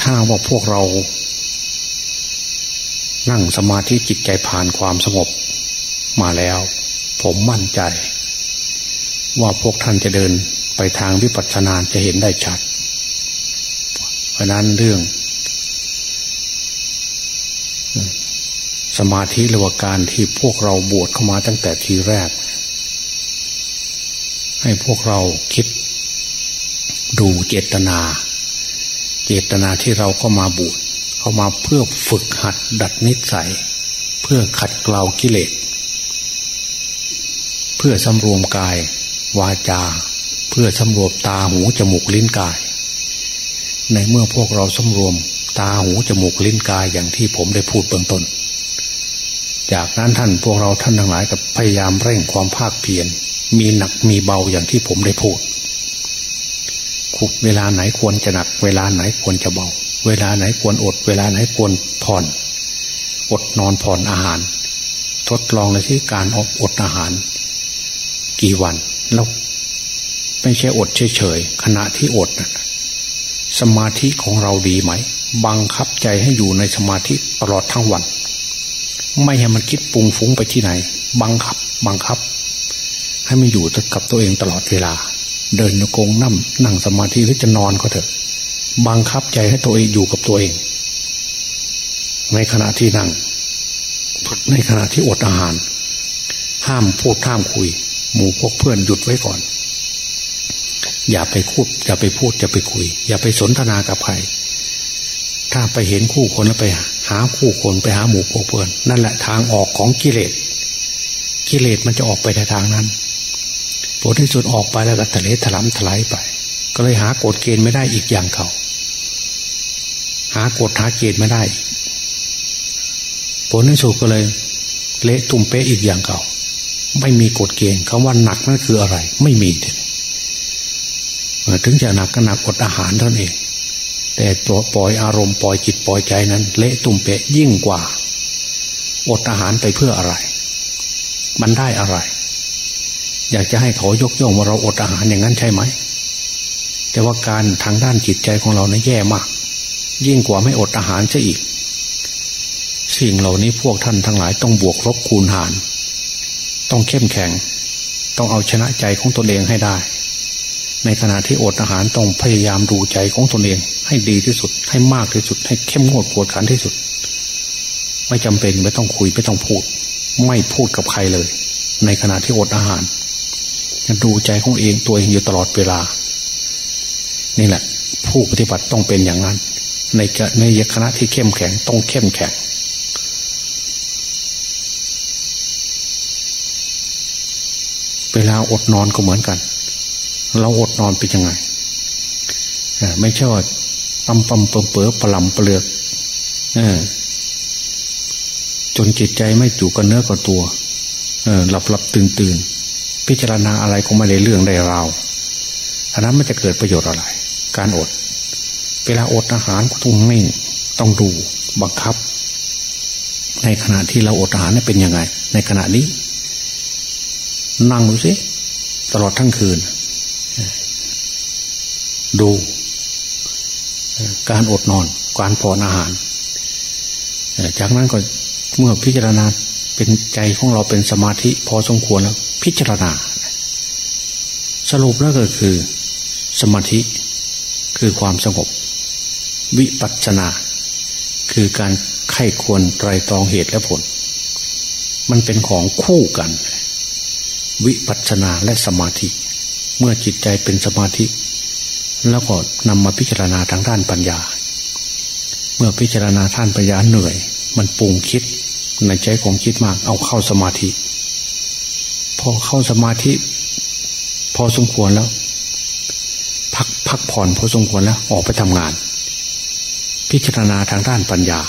ถ้าว่าพวกเรา นั่งสมาธิจิตใจผ่านความสงบ มาแล้ว ผมมั่นใจ ว่าพวกท่านจะเดินไปทางวิปัสสนาจะเห็นได้ชัด เพราะนั้นเรื่อง สมาธิหรือการที่พวกเราบวชเข้ามาตั้งแต่ทีแรก ให้พวกเราคิดดูเจตนา เจตนาที่เราเข้ามาบวช เข้ามาเพื่อฝึกหัดดัดนิสัย เพื่อขัดเกลากิเลสเพื่อสำรวมกาย วาจา เพื่อสำรวมตาหูจมูกลิ้นกาย ในเมื่อพวกเราสำรวมตาหูจมูกลิ้นกายอย่างที่ผมได้พูดเบื้องต้น จากนั้นท่านพวกเราท่านทั้งหลายกับพยายามเร่งความภาคเพียรมีหนักมีเบาอย่างที่ผมได้พูดเวลาไหนควรจะหนัก เวลาไหนควรจะเบา เวลาไหนควรอด เวลาไหนควรผ่อน อดนอนผ่อนอาหาร ทดลองเลยที่การอดอดอาหาร กี่วันแล้วไม่ใช่อดเฉยๆขณะที่อดนะสมาธิของเราดีไหม บังคับใจให้อยู่ในสมาธิตลอดทั้งวัน ไม่ให้มันคิดปุงฟุ้งไปที่ไหน บังคับ บังคับ ให้มันอยู่กับตัวเองตลอดเวลา เดินโยกงนั่งนั่งสมาธิหรือจะนอนก็เถอะ บังคับใจให้ตัวเองอยู่กับตัวเอง ในขณะที่นั่ง ในขณะที่อดอาหาร ห้ามพูดห้ามคุย หมู่พวกเพื่อนหยุดไว้ก่อน อย่าไปคูดอย่าไปพูดอย่าไปคุย อย่าไปสนทนากับใครถ้าไปเห็นคู่คนแล้วไป หาคู่คนไปหาหมู่พวกเพื่อน นั่นแหละทางออกของกิเลสกิเลสมันจะออกไปในทางนั้นผลที่สุดออกไปแล้วก็ทะเลถลำถลายไป ก็เลยหากฎเกณฑ์ไม่ได้อีกอย่างเขา หากฎหาเกณฑ์ไม่ได้ ผลที่สุดก็เลย เละตุ่มเป๊ะอีกอย่างเก่า ไม่มีกฎเกณฑ์คำว่าหนักนั่นคืออะไร ไม่มีถึงจะหนักก็หนักอดอาหารเท่านั้นเอง แต่ตัวปล่อยอารมณ์ปล่อยจิตปล่อยใจนั้น เละตุ่มเปะยิ่งกว่า อดอาหารไปเพื่ออะไร มันได้อะไร อยากจะให้เขายกย่องว่าเราอดอาหารอย่างนั้นใช่ไหม แต่ว่าการทางด้านจิตใจของเราเนี่ยแย่มาก ยิ่งกว่าไม่อดอาหารซะอีก สิ่งเหล่านี้พวกท่านทั้งหลายต้องบวกลบคูณหาร ต้องเข้มแข็ง ต้องเอาชนะใจของตนเองให้ได้ ในขณะที่อดอาหารต้องพยายามดูใจของตนเอง ให้ดีที่สุด ให้มากที่สุด ให้เข้มงวดปวดขันที่สุด ไม่จำเป็นไม่ต้องคุยไม่ต้องพูด ไม่พูดกับใครเลย ในขณะที่อดอาหารดูใจของเองตัวเองอยู่ตลอดเวลา นี่แหละ ผู้ปฏิบัติต้องเป็นอย่างนั้น ในในคณะที่เข้มแข็งต้องเข้มแข็ง เวลาอดนอนก็เหมือนกัน เราอดนอนเป็นยังไงไม่ใช่ว่าปั๊มปั๊มเปิมเป๋อปลำเปลือกจนจิตใจไม่อยู่กับเนื้อกับตัวหลับหลับตื่นตื่นพิจารณาอะไรก็ไม่ได้เรื่องได้ราวอันนั้นมันจะเกิดประโยชน์อะไร การอด เวลาอดอาหารก็ต้องนิ่งต้องดูบังคับ ในขณะที่เราอดอาหารนี่เป็นยังไง ในขณะนี้ นั่งดูสิตลอดทั้งคืน ดู การอดนอน การพอนอาหาร จากนั้นก็เมื่อพิจารณาเป็นใจของเราเป็นสมาธิพอสมควรแล้ว พิจารณา สรุปแล้วก็คือ สมาธิคือความสงบ วิปัสนา คือการไข้ควรไตรตรองเหตุและผล มันเป็นของคู่กัน วิปัสสนาและสมาธิ เมื่อจิตใจเป็นสมาธิ แล้วก็นำมาพิจารณาทางด้านปัญญา เมื่อพิจารณาท่านปัญญาเหนื่อย มันปรุงคิดในใจของคิดมากเอาเข้าสมาธิ พอเข้าสมาธิ พอสมควรแล้ว พักพักผ่อนพอสมควรแล้วออกไปทำงาน พิจารณาทางด้านปัญญา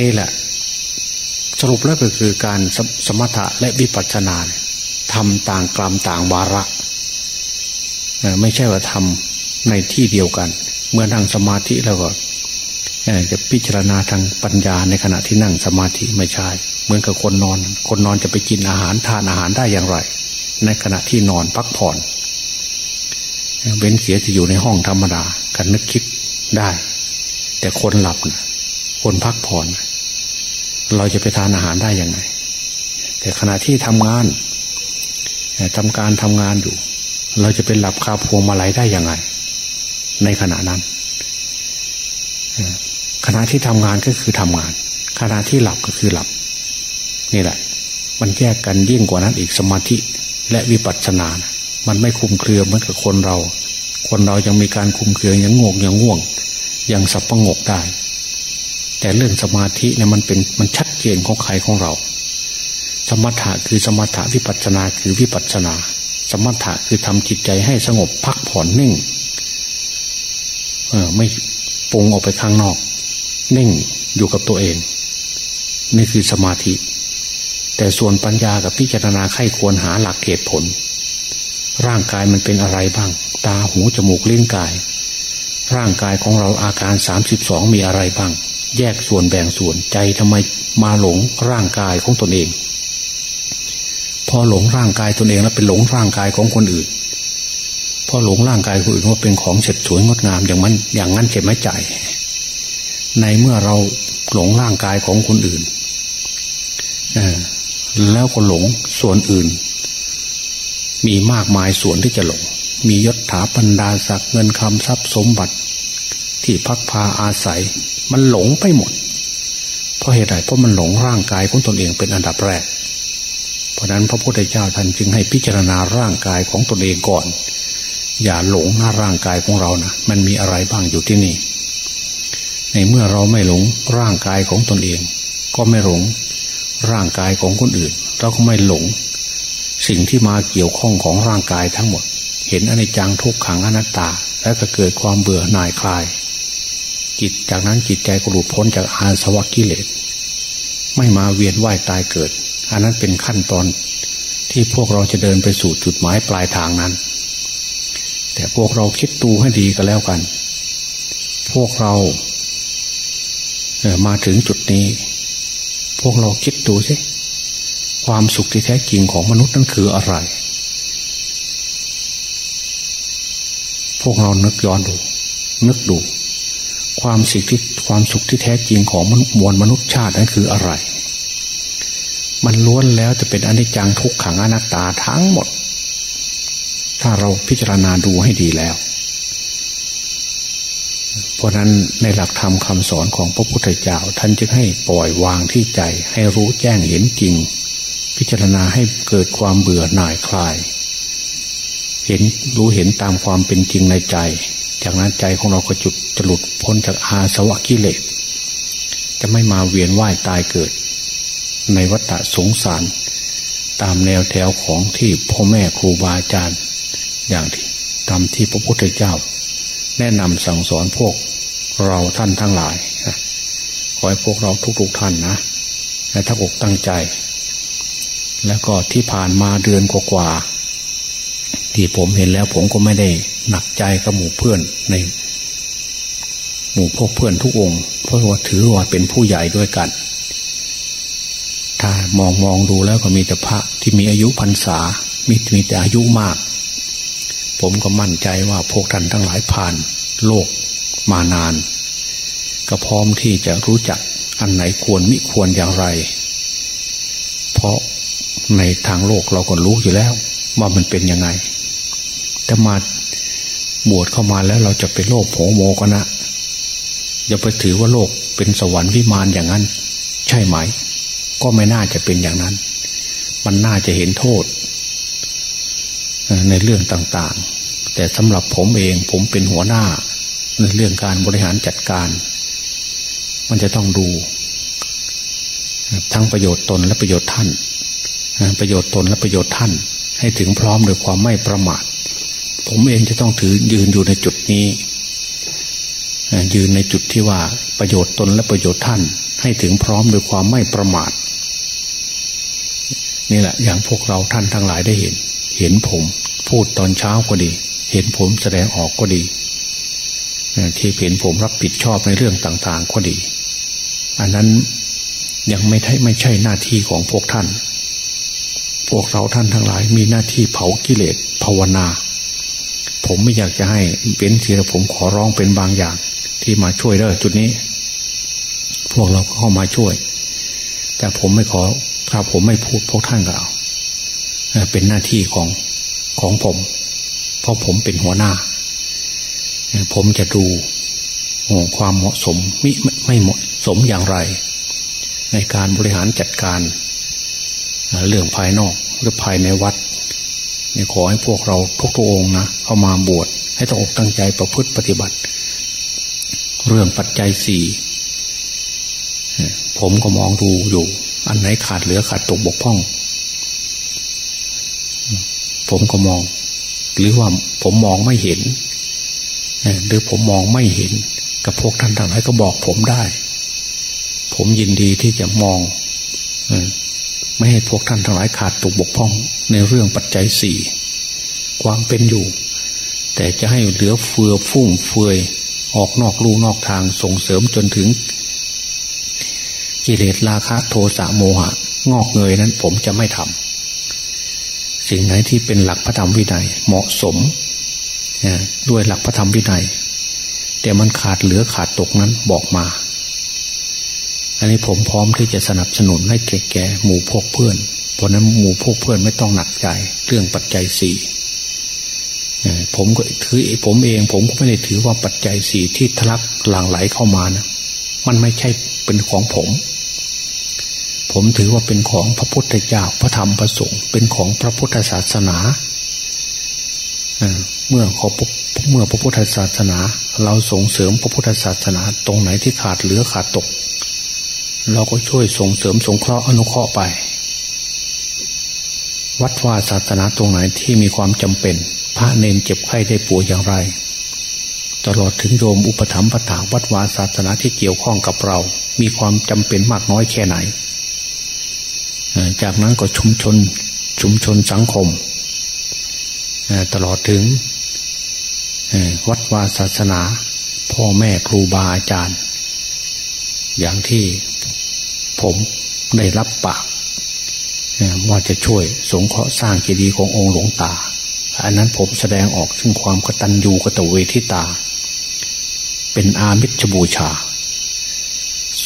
นี่แหละ สรุปแล้วก็คือการสสมถะและวิปัสสนาทำต่างกลัมต่างวาระ ไม่ใช่ว่าทำในที่เดียวกัน เมื่อนั่งสมาธิแล้วก็จะพิจารณาทางปัญญาในขณะที่นั่งสมาธิไม่ใช่ เหมือนกับคนนอน คนนอนจะไปกินอาหารทานอาหารได้อย่างไร ในขณะที่นอนพักผ่อนเว้นเสียจะอยู่ในห้องธรรมดากันนึกคิดได้ แต่คนหลับนะคนพักผ่อน เราจะไปทานอาหารได้ยังไง แต่ขณะที่ทำงานทำการทำงานอยู่ เราจะเป็นหลับคาพวงมาลัยได้ยังไง ในขณะนั้นขณะที่ทำงานก็คือทำงาน ขณะที่หลับก็คือหลับ นี่แหละ มันแยกกันยิ่งกว่านั้นอีกสมาธิและวิปัสสนานะมันไม่คุมเครือเหมือนกับคนเรา คนเรายังมีการคุมเครือยังงงยังง่วง ยังสับประงกได้ แต่เรื่องสมาธิเนี่ยมันเป็นมันชัดเจนของใครของเรา สมถะคือสมถะวิปัสนาคือวิปัสนา สมถะคือทำจิตใจให้สงบพักผ่อนนิ่ง เออไม่ปรุงออกไปข้างนอก นิ่งอยู่กับตัวเอง นี่คือสมาธิ แต่ส่วนปัญญากับพิจารณาไข้ควรหาหลักเหตุผล ร่างกายมันเป็นอะไรบ้าง ตาหูจมูกลิ้นกาย ร่างกายของเราอาการสามสิบสองมีอะไรบ้าง แยกส่วนแบ่งส่วนใจทำไมมาหลงร่างกายของตนเอง พอหลงร่างกายตนเองแล้วเป็นหลงร่างกายของคนอื่น พอหลงร่างกายคนอื่นว่าเป็นของเสร็จสวยงดงามอย่างมันอย่างนั้นจะไม่ใจ ในเมื่อเราหลงร่างกายของคนอื่นแล้วก็หลงส่วนอื่น มีมากมายส่วนที่จะหลง มียศถาบรรดาศักดิ์เงินคำทรัพย์สมบัติ ที่พักพาอาศัย มันหลงไปหมด เพราะเหตุใดเพราะมันหลงร่างกายของตนเองเป็นอันดับแรก เพราะนั้นพระพุทธเจ้าท่านจึงให้พิจารณาร่างกายของตนเองก่อน อย่าหลงหน้าร่างกายของเรานะมันมีอะไรบ้างอยู่ที่นี่ ในเมื่อเราไม่หลงร่างกายของตนเอง ก็ไม่หลงร่างกายของคนอื่น เราก็ไม่หลง สิ่งที่มาเกี่ยวข้องของร่างกายทั้งหมด เห็นอนิจจังทุกขังอนัตตา แล้วก็เกิดความเบื่อหน่ายคลาย จิตจากนั้นจิตใจก็หลุดพ้นจากอาสวะกิเลส ไม่มาเวียนว่ายตายเกิด อันนั้นเป็นขั้นตอนที่พวกเราจะเดินไปสู่จุดหมายปลายทางนั้น แต่พวกเราคิดตูให้ดีก็แล้วกัน พวกเราเมาถึงจุดนี้ พวกเราคิดดูสิความสุขที่แท้จริงของมนุษย์นั้นคืออะไร พวกเรานึกย้อนดู นึกดู ความสิที่ความสุขที่แท้จริงของมวลมนุษย์ชาตินั้นคืออะไร มันล้วนแล้วจะเป็นอนิจจังทุกขังอนัตตาทั้งหมด ถ้าเราพิจารณาดูให้ดีแล้ว เพราะนั้นในหลักธรรมคำสอนของพระพุทธเจ้าท่านจึงให้ปล่อยวางที่ใจให้รู้แจ้งเห็นจริง พิจารณาให้เกิดความเบื่อหน่ายคลาย เห็นรู้เห็นตามความเป็นจริงในใจ จากนั้นใจของเราก็จุดจะหลุดพ้นจากอาสวะกิเลสจะไม่มาเวียนว่ายตายเกิด ในวัฏสงสาร ตามแนวแถวของที่พ่อแม่ครูบาอาจารย์ อย่างที่ตามที่พระพุทธเจ้า แนะนำสั่งสอนพวกเราท่านทั้งหลายขอให้พวกเราทุกๆทท่านนะและถ้าอกตั้งใจ แล้วก็ที่ผ่านมาเดือนกว่า ที่ผมเห็นแล้วผมก็ไม่ได้หนักใจกับหมู่เพื่อนใน หมู่พวกเพื่อนทุกองค์เพราะว่าถือว่าเป็นผู้ใหญ่ด้วยกัน ถ้ามองมองดูแล้วก็มีแต่พระที่มีอายุพรรษามีมีแต่อายุมาก ผมก็มั่นใจว่าพวกท่านทั้งหลายผ่าน โลกมานาน ก็พร้อมที่จะรู้จักอันไหนควรมิควรอย่างไร เพราะในทางโลกเราก็รู้อยู่แล้ว ว่ามันเป็นยังไง แต่มาบวชเข้ามาแล้วเราจะไปโลภโหโมกนนะอย่าไปถือว่าโลกเป็นสวรรค์วิมานอย่างนั้น ใช่ไหม ก็ไม่น่าจะเป็นอย่างนั้น มันน่าจะเห็นโทษ ในเรื่องต่างๆ แต่สำหรับผมเองผมเป็นหัวหน้า ในเรื่องการบริหารจัดการ มันจะต้องดู ทั้งประโยชน์ตนและประโยชน์ท่าน ประโยชน์ตนและประโยชน์ท่าน ให้ถึงพร้อมโดยความไม่ประมาท ผมเองจะต้องถือยืนอยู่ในจุดนี้ ยืนในจุดที่ว่าประโยชน์ตนและประโยชน์ท่าน ให้ถึงพร้อมโดยความไม่ประมาทนี่แหละ อย่างพวกเราท่านทั้งหลายได้เห็น เห็นผม พูดตอนเช้าก็ดี เห็นผมแสดงออกก็ดีที่เห็นผมรับผิดชอบในเรื่องต่างๆก็ดี อันนั้นยังไม่ใช่ไม่ใช่หน้าที่ของพวกท่าน พวกเราท่านทั้งหลายมีหน้าที่เผากิเลสภาวนา ผมไม่อยากจะให้เป็นเสียผมขอร้องเป็นบางอย่าง ที่มาช่วยเด้อจุดนี้ พวกเราก็เข้ามาช่วย แต่ผมไม่ขอถ้าผมไม่พูดพวกท่านก็เอาเป็นหน้าที่ของของผม เพราะผมเป็นหัวหน้า ผมจะดูความเหมาะสมมิไม่เหมาะสมอย่างไร ในการบริหารจัดการ เรื่องภายนอกหรือภายในวัด นี่ขอให้พวกเราทุกๆองนะเข้ามาบวชให้ต้องอกตั้งใจประพฤติปฏิบัติ เรื่องปัจจัยสี่ผมก็มองดูอยู่ อันไหนขาดเหลือขาดตกบกพร่อง ผมก็มอง หรือว่าผมมองไม่เห็นหรือผมมองไม่เห็น กับพวกท่านทั้งหลายก็บอกผมได้ ผมยินดีที่จะมอง ไม่ให้พวกท่านทั้งหลายขาดตกบกพร่องในเรื่องปัจจัยสี่ความเป็นอยู่ แต่จะให้เหลือเฟือฟุ่งเฟือยออกนอกลูนอกทางส่งเสริมจนถึง กิเลสราคะโทสะโมหะ งอกเงยนั้นผมจะไม่ทำสิ่งไหนที่เป็นหลักพระธรรมวินัยเหมาะสมด้วยหลักพระธรรมวินัยแต่มันขาดเหลือขาดตกนั้นบอกมา อันนี้ผมพร้อมที่จะสนับสนุนให้แก่แก่หมู่พวกเพื่อน เพราะนั้นหมู่พวกเพื่อนไม่ต้องหนักใจเรื่องปัจจัยสี่ผมก็ถือผมเองผมก็ไม่ได้ถือว่าปัจจัยสี่ที่ทะลักหลั่งไหลเข้ามานะมันไม่ใช่เป็นของผม ผมถือว่าเป็นของพระพุทธเจ้าพระธรรมพระสงฆ์เป็นของพระพุทธศาสนาเมื่อขอเมื่อพระพุทธศาสนา เราส่งเสริมพระพุทธศาสนา ตรงไหนที่ขาดเหลือขาดตก เราก็ช่วยส่งเสริมสงเคราะห์อนุเคราะห์ไป วัดว่าศาสนาตรงไหนที่มีความจำเป็น พระเนนเจ็บไข้ได้ป่วยอย่างไร ตลอดถึงโยมอุปถัมภ์ปถาวัดวาศาสนาที่เกี่ยวข้องกับเรา มีความจำเป็นมากน้อยแค่ไหน จากนั้นก็ชุมชนชุมชนสังคม ตลอดถึงวัดวาศาสนา พ่อแม่ครูบาอาจารย์ อย่างที่ ผมได้รับปากว่าจะช่วยสงเคราะห์สร้างเจดีย์ขององค์หลวงตา อันนั้นผมแสดงออกซึ่งความกตัญญูกตเวทิตา เป็นอามิชบูชา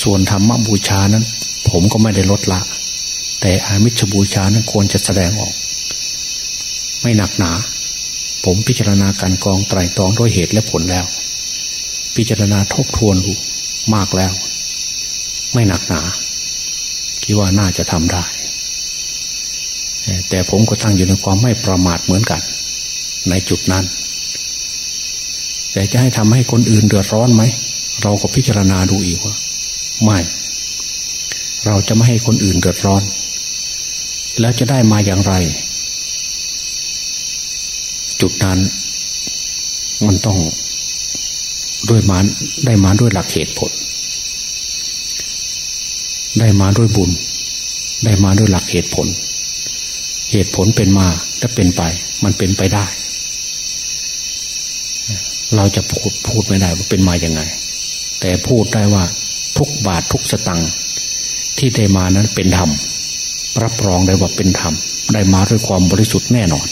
ส่วนธรรมบูชานั้น ผมก็ไม่ได้ลดละ แต่อามิชบูชานั้นควรจะแสดงออก ไม่หนักหนา ผมพิจารณาการกองไตรตรองด้วยเหตุและผลแล้ว พิจารณาทบทวนมากแล้ว ไม่หนักหนา คิดว่าน่าจะทำได้ แต่ผมก็ตั้งอยู่ในความไม่ประมาทเหมือนกัน ในจุดนั้น แต่จะให้ทำให้คนอื่นเดือดร้อนไหม เราก็พิจารณาดูอีกว่า ไม่ เราจะไม่ให้คนอื่นเดือดร้อน แล้วจะได้มาอย่างไร จุดนั้น มันต้องด้วยมาได้มาด้วยหลักเหตุผล ได้มาด้วยบุญ ได้มาด้วยหลักเหตุผล เหตุผลเป็นมาและเป็นไป มันเป็นไปได้ เราจะพูดพูดไม่ได้ว่าเป็นมาอย่างไง แต่พูดได้ว่าทุกบาททุกสตังค์ที่ได้มานั้นเป็นธรรมรับรองได้ว่าเป็นธรรมได้มาด้วยความบริสุทธิ์แน่นอน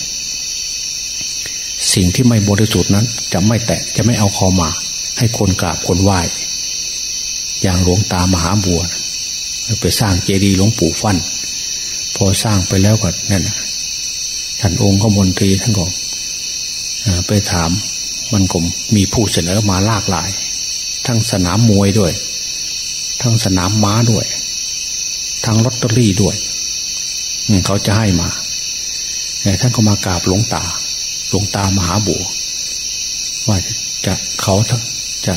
สิ่งที่ไม่บริสุทธิ์นั้น จะไม่แตะจะไม่เอาคอมา ให้คนกราบคนไหว้อย่างหลวงตามหาบัว ไปสร้างเจดีย์หลวงปู่ฟันพอสร้างไปแล้วก็นั่นท่านองค์ขมนตรีท่านก็ไปถามมันก็มีผู้เสนอมาลากหลาย ทั้งสนามมวยด้วย ทั้งสนามม้าด้วย ทั้งลอตเตอรี่ด้วยเขาจะให้มาท่านก็มากราบหลวงตา หลวงตามหาบัวว่าจะเขาจะ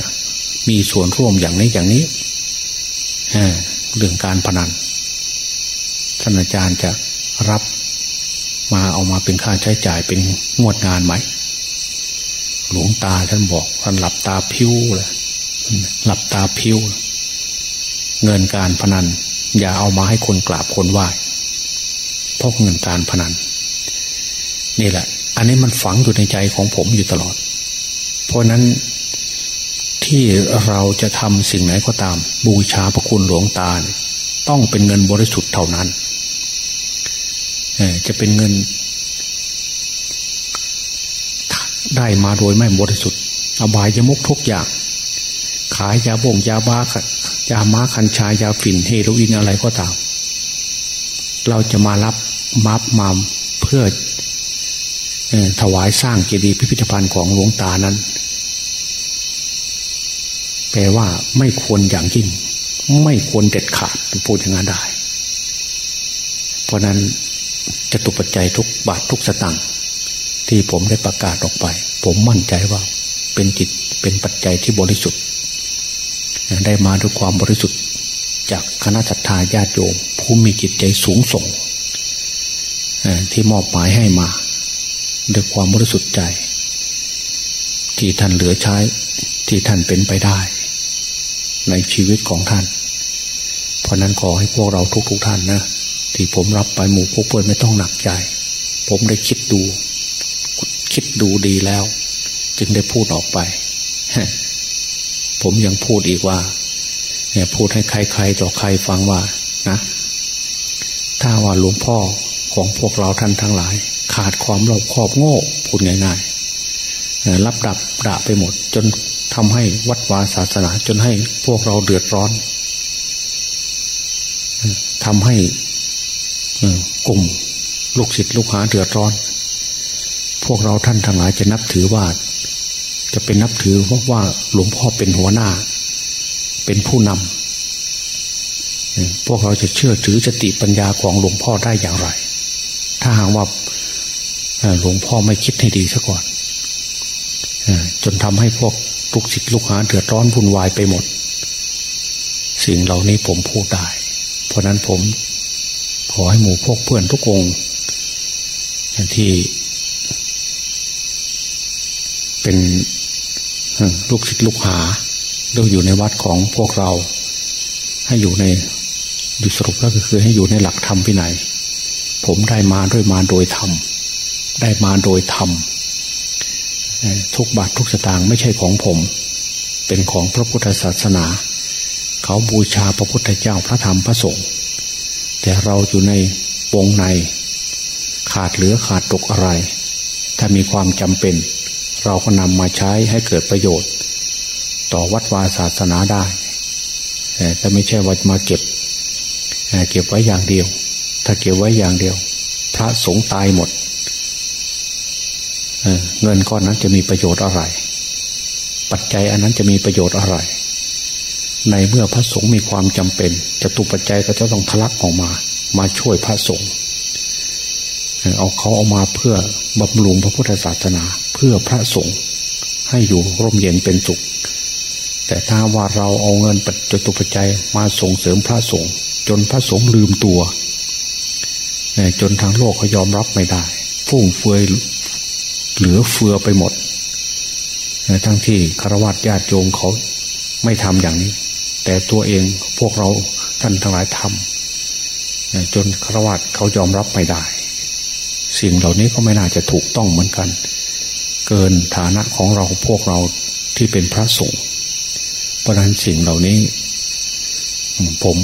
มีส่วนร่วมอย่างนี้อย่างนี้ เรื่องการพนันท่านอาจารย์จะรับมาเอามาเป็นค่าใช้จ่ายเป็นงวดงานไหม หลวงตาท่านบอกท่านหลับตาพิ้วเลยหลับตาพิ้ว เงินการพนัน อย่าเอามาให้คนกราบคนไหว้เพราะเงินการพนัน นี่แหละ อันนี้มันฝังอยู่ในใจของผมอยู่ตลอด เพราะนั้น ที่เราจะทำสิ่งไหนก็ตาม บูชาพระคุณหลวงตา ต้องเป็นเงินบริสุทธิ์เท่านั้นจะเป็นเงิน ได้มาโดยไม่บริสุทธิ์ อบายยมุกทุกอย่าง ขายยาบ่งยาบ้ายาม้าคัญชายาฝิ่นเฮโรอีนอะไรก็ตาม เราจะมารับมับมาเพื่อถวายสร้างเจดีย์พิพิธภัณฑ์ของหลวงตานั้น แปลว่าไม่ควรอย่างยิ่ง ไม่ควรเด็ดขาดพูดอย่างนั้นได้ เพราะนั้นจะตุปัจจัยทุกบาททุกสตังค์ที่ผมได้ประกาศออกไป ผมมั่นใจว่าเป็นจิตเป็นปัจจัยที่บริสุทธิ์ ได้มาด้วยความบริสุทธิ์ จากคณะสัตยาญาติโยมผู้มีจิตใจสูงส่งที่มอบหมายให้มาด้วยความบริสุทธิ์ใจ ที่ท่านเหลือใช้ที่ท่านเป็นไปได้ ในชีวิตของท่าน เพราะนั้นขอให้พวกเราทุกๆทท่านนะที่ผมรับไปหมู่พวกเพื่อนไม่ต้องหนักใจ ผมได้คิดดู คิดดูดีแล้ว จึงได้พูดออกไป ผมยังพูดอีกว่า เนี่ยพูดให้ใครๆต่อใครฟังว่านะถ้าว่าหลวงพ่อของพวกเราท่านทั้งหลาย ขาดความรอบคอบโง่พูดง่ายๆรับดับด่าไปหมด จน ทำให้วัดวาศาสนาจนให้พวกเราเดือดร้อนทำให้กลุ่มลูกศิษย์ลูกหาเดือดร้อน พวกเราท่านทั้งหลายจะนับถือว่า จะเป็นนับถือเพราะว่าหลวงพ่อเป็นหัวหน้า เป็นผู้นำพวกเราจะเชื่อถือสติปัญญาของหลวงพ่อได้อย่างไร ถ้าหากว่าหลวงพ่อไม่คิดให้ดีซะก่อนจนทำให้พวก ลูกศิษย์ลูกหาเดือดร้อนวุ่นวายไปหมด สิ่งเหล่านี้ผมพูดได้ เพราะนั้นผมขอให้หมู่พวกเพื่อนทุกองที่ เป็นลูกศิษย์ลูกหาเรื่องอยู่ในวัดของพวกเรา ให้อยู่ในอยู่สรุปก็คือให้อยู่ในหลักธรรมพินัยผมได้มาด้วยมาโดยธรรมได้มาโดยธรรม ทุกบาททุกสตางค์ไม่ใช่ของผม เป็นของพระพุทธศาสนา เขาบูชาพระพุทธเจ้าพระธรรมพระสงฆ์แต่เราอยู่ในวงใน ขาดเหลือขาดตกอะไร ถ้ามีความจำเป็น เราก็นำมาใช้ให้เกิดประโยชน์ ต่อวัดวาศาสนาได้แต่ไม่ใช่ว่ามาเก็บเก็บไว้อย่างเดียว ถ้าเก็บไว้อย่างเดียว พระสงฆ์ตายหมด เงินก้อนนั้นจะมีประโยชน์อะไร ปัจจัยอันนั้นจะมีประโยชน์อะไร ในเมื่อพระสงฆ์มีความจำเป็นจะตุปัจจัยก็จะต้องทะลักออกมา มาช่วยพระสงฆ์เอาเขาเอามาเพื่อบำรุงพระพุทธศาสนา เพื่อพระสงฆ์ให้อยู่ร่มเย็นเป็นสุข แต่ถ้าว่าเราเอาเงินปัจจุปัจจัยมาส่งเสริมพระสงฆ์จนพระสงฆ์ลืมตัวจนทางโลกเขายอมรับไม่ได้ ฟุ่งเฟือย เหลือเฟือไปหมด ทั้งที่คารวะญาติโยมเขาไม่ทำอย่างนี้ แต่ตัวเองพวกเราท่านทั้งหลายทำจนครวัตเขายอมรับไม่ได้ สิ่งเหล่านี้ก็ไม่น่าจะถูกต้องเหมือนกัน เกินฐานะของเราพวกเราที่เป็นพระสงฆ์เพราะนั้นสิ่งเหล่านี้ ผม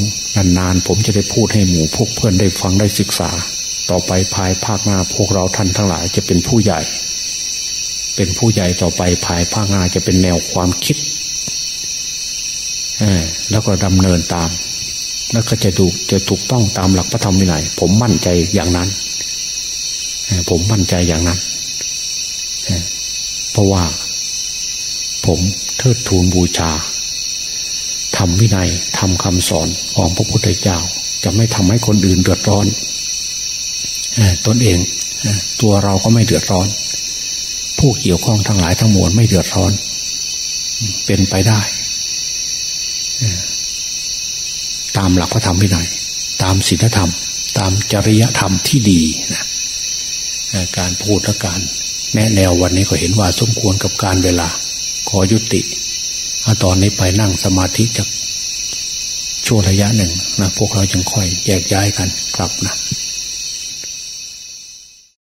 นานๆผมจะได้พูดให้หมู่พวกเพื่อนได้ฟังได้ศึกษา ต่อไปภายภาคหน้าพวกเราท่านทั้งหลายจะเป็นผู้ใหญ่ เป็นผู้ใหญ่ต่อไปภายภาคหน้าจะเป็นแนวความคิดแล้วก็ดำเนินตาม แล้วก็จะดูจะถูกต้องตามหลักพระธรรมวินัยผมมั่นใจอย่างนั้นผมมั่นใจอย่างนั้นเพราะว่า ผมเทิดทูนบูชาทำวินัยทำคำสอนของพระพุทธเจ้า จะไม่ทำให้คนอื่นเดือดร้อนตนเองตัวเราก็ไม่เดือดร้อน ผู้เกี่ยวข้องทั้งหลายทั้งมวลไม่เดือดร้อน เป็นไปได้ ตามหลักพระธรรมวินัยตามศีลธรรม ตามจริยธรรมที่ดีนะการพูดและการแนะแนววันนี้ก็เห็นว่าสมควรกับการเวลา ขอยุติเอาตอนนี้ไปนั่งสมาธิจากช่วงระยะหนึ่งนะพวกเราจึงค่อยแยกย้ายกันกลับนะ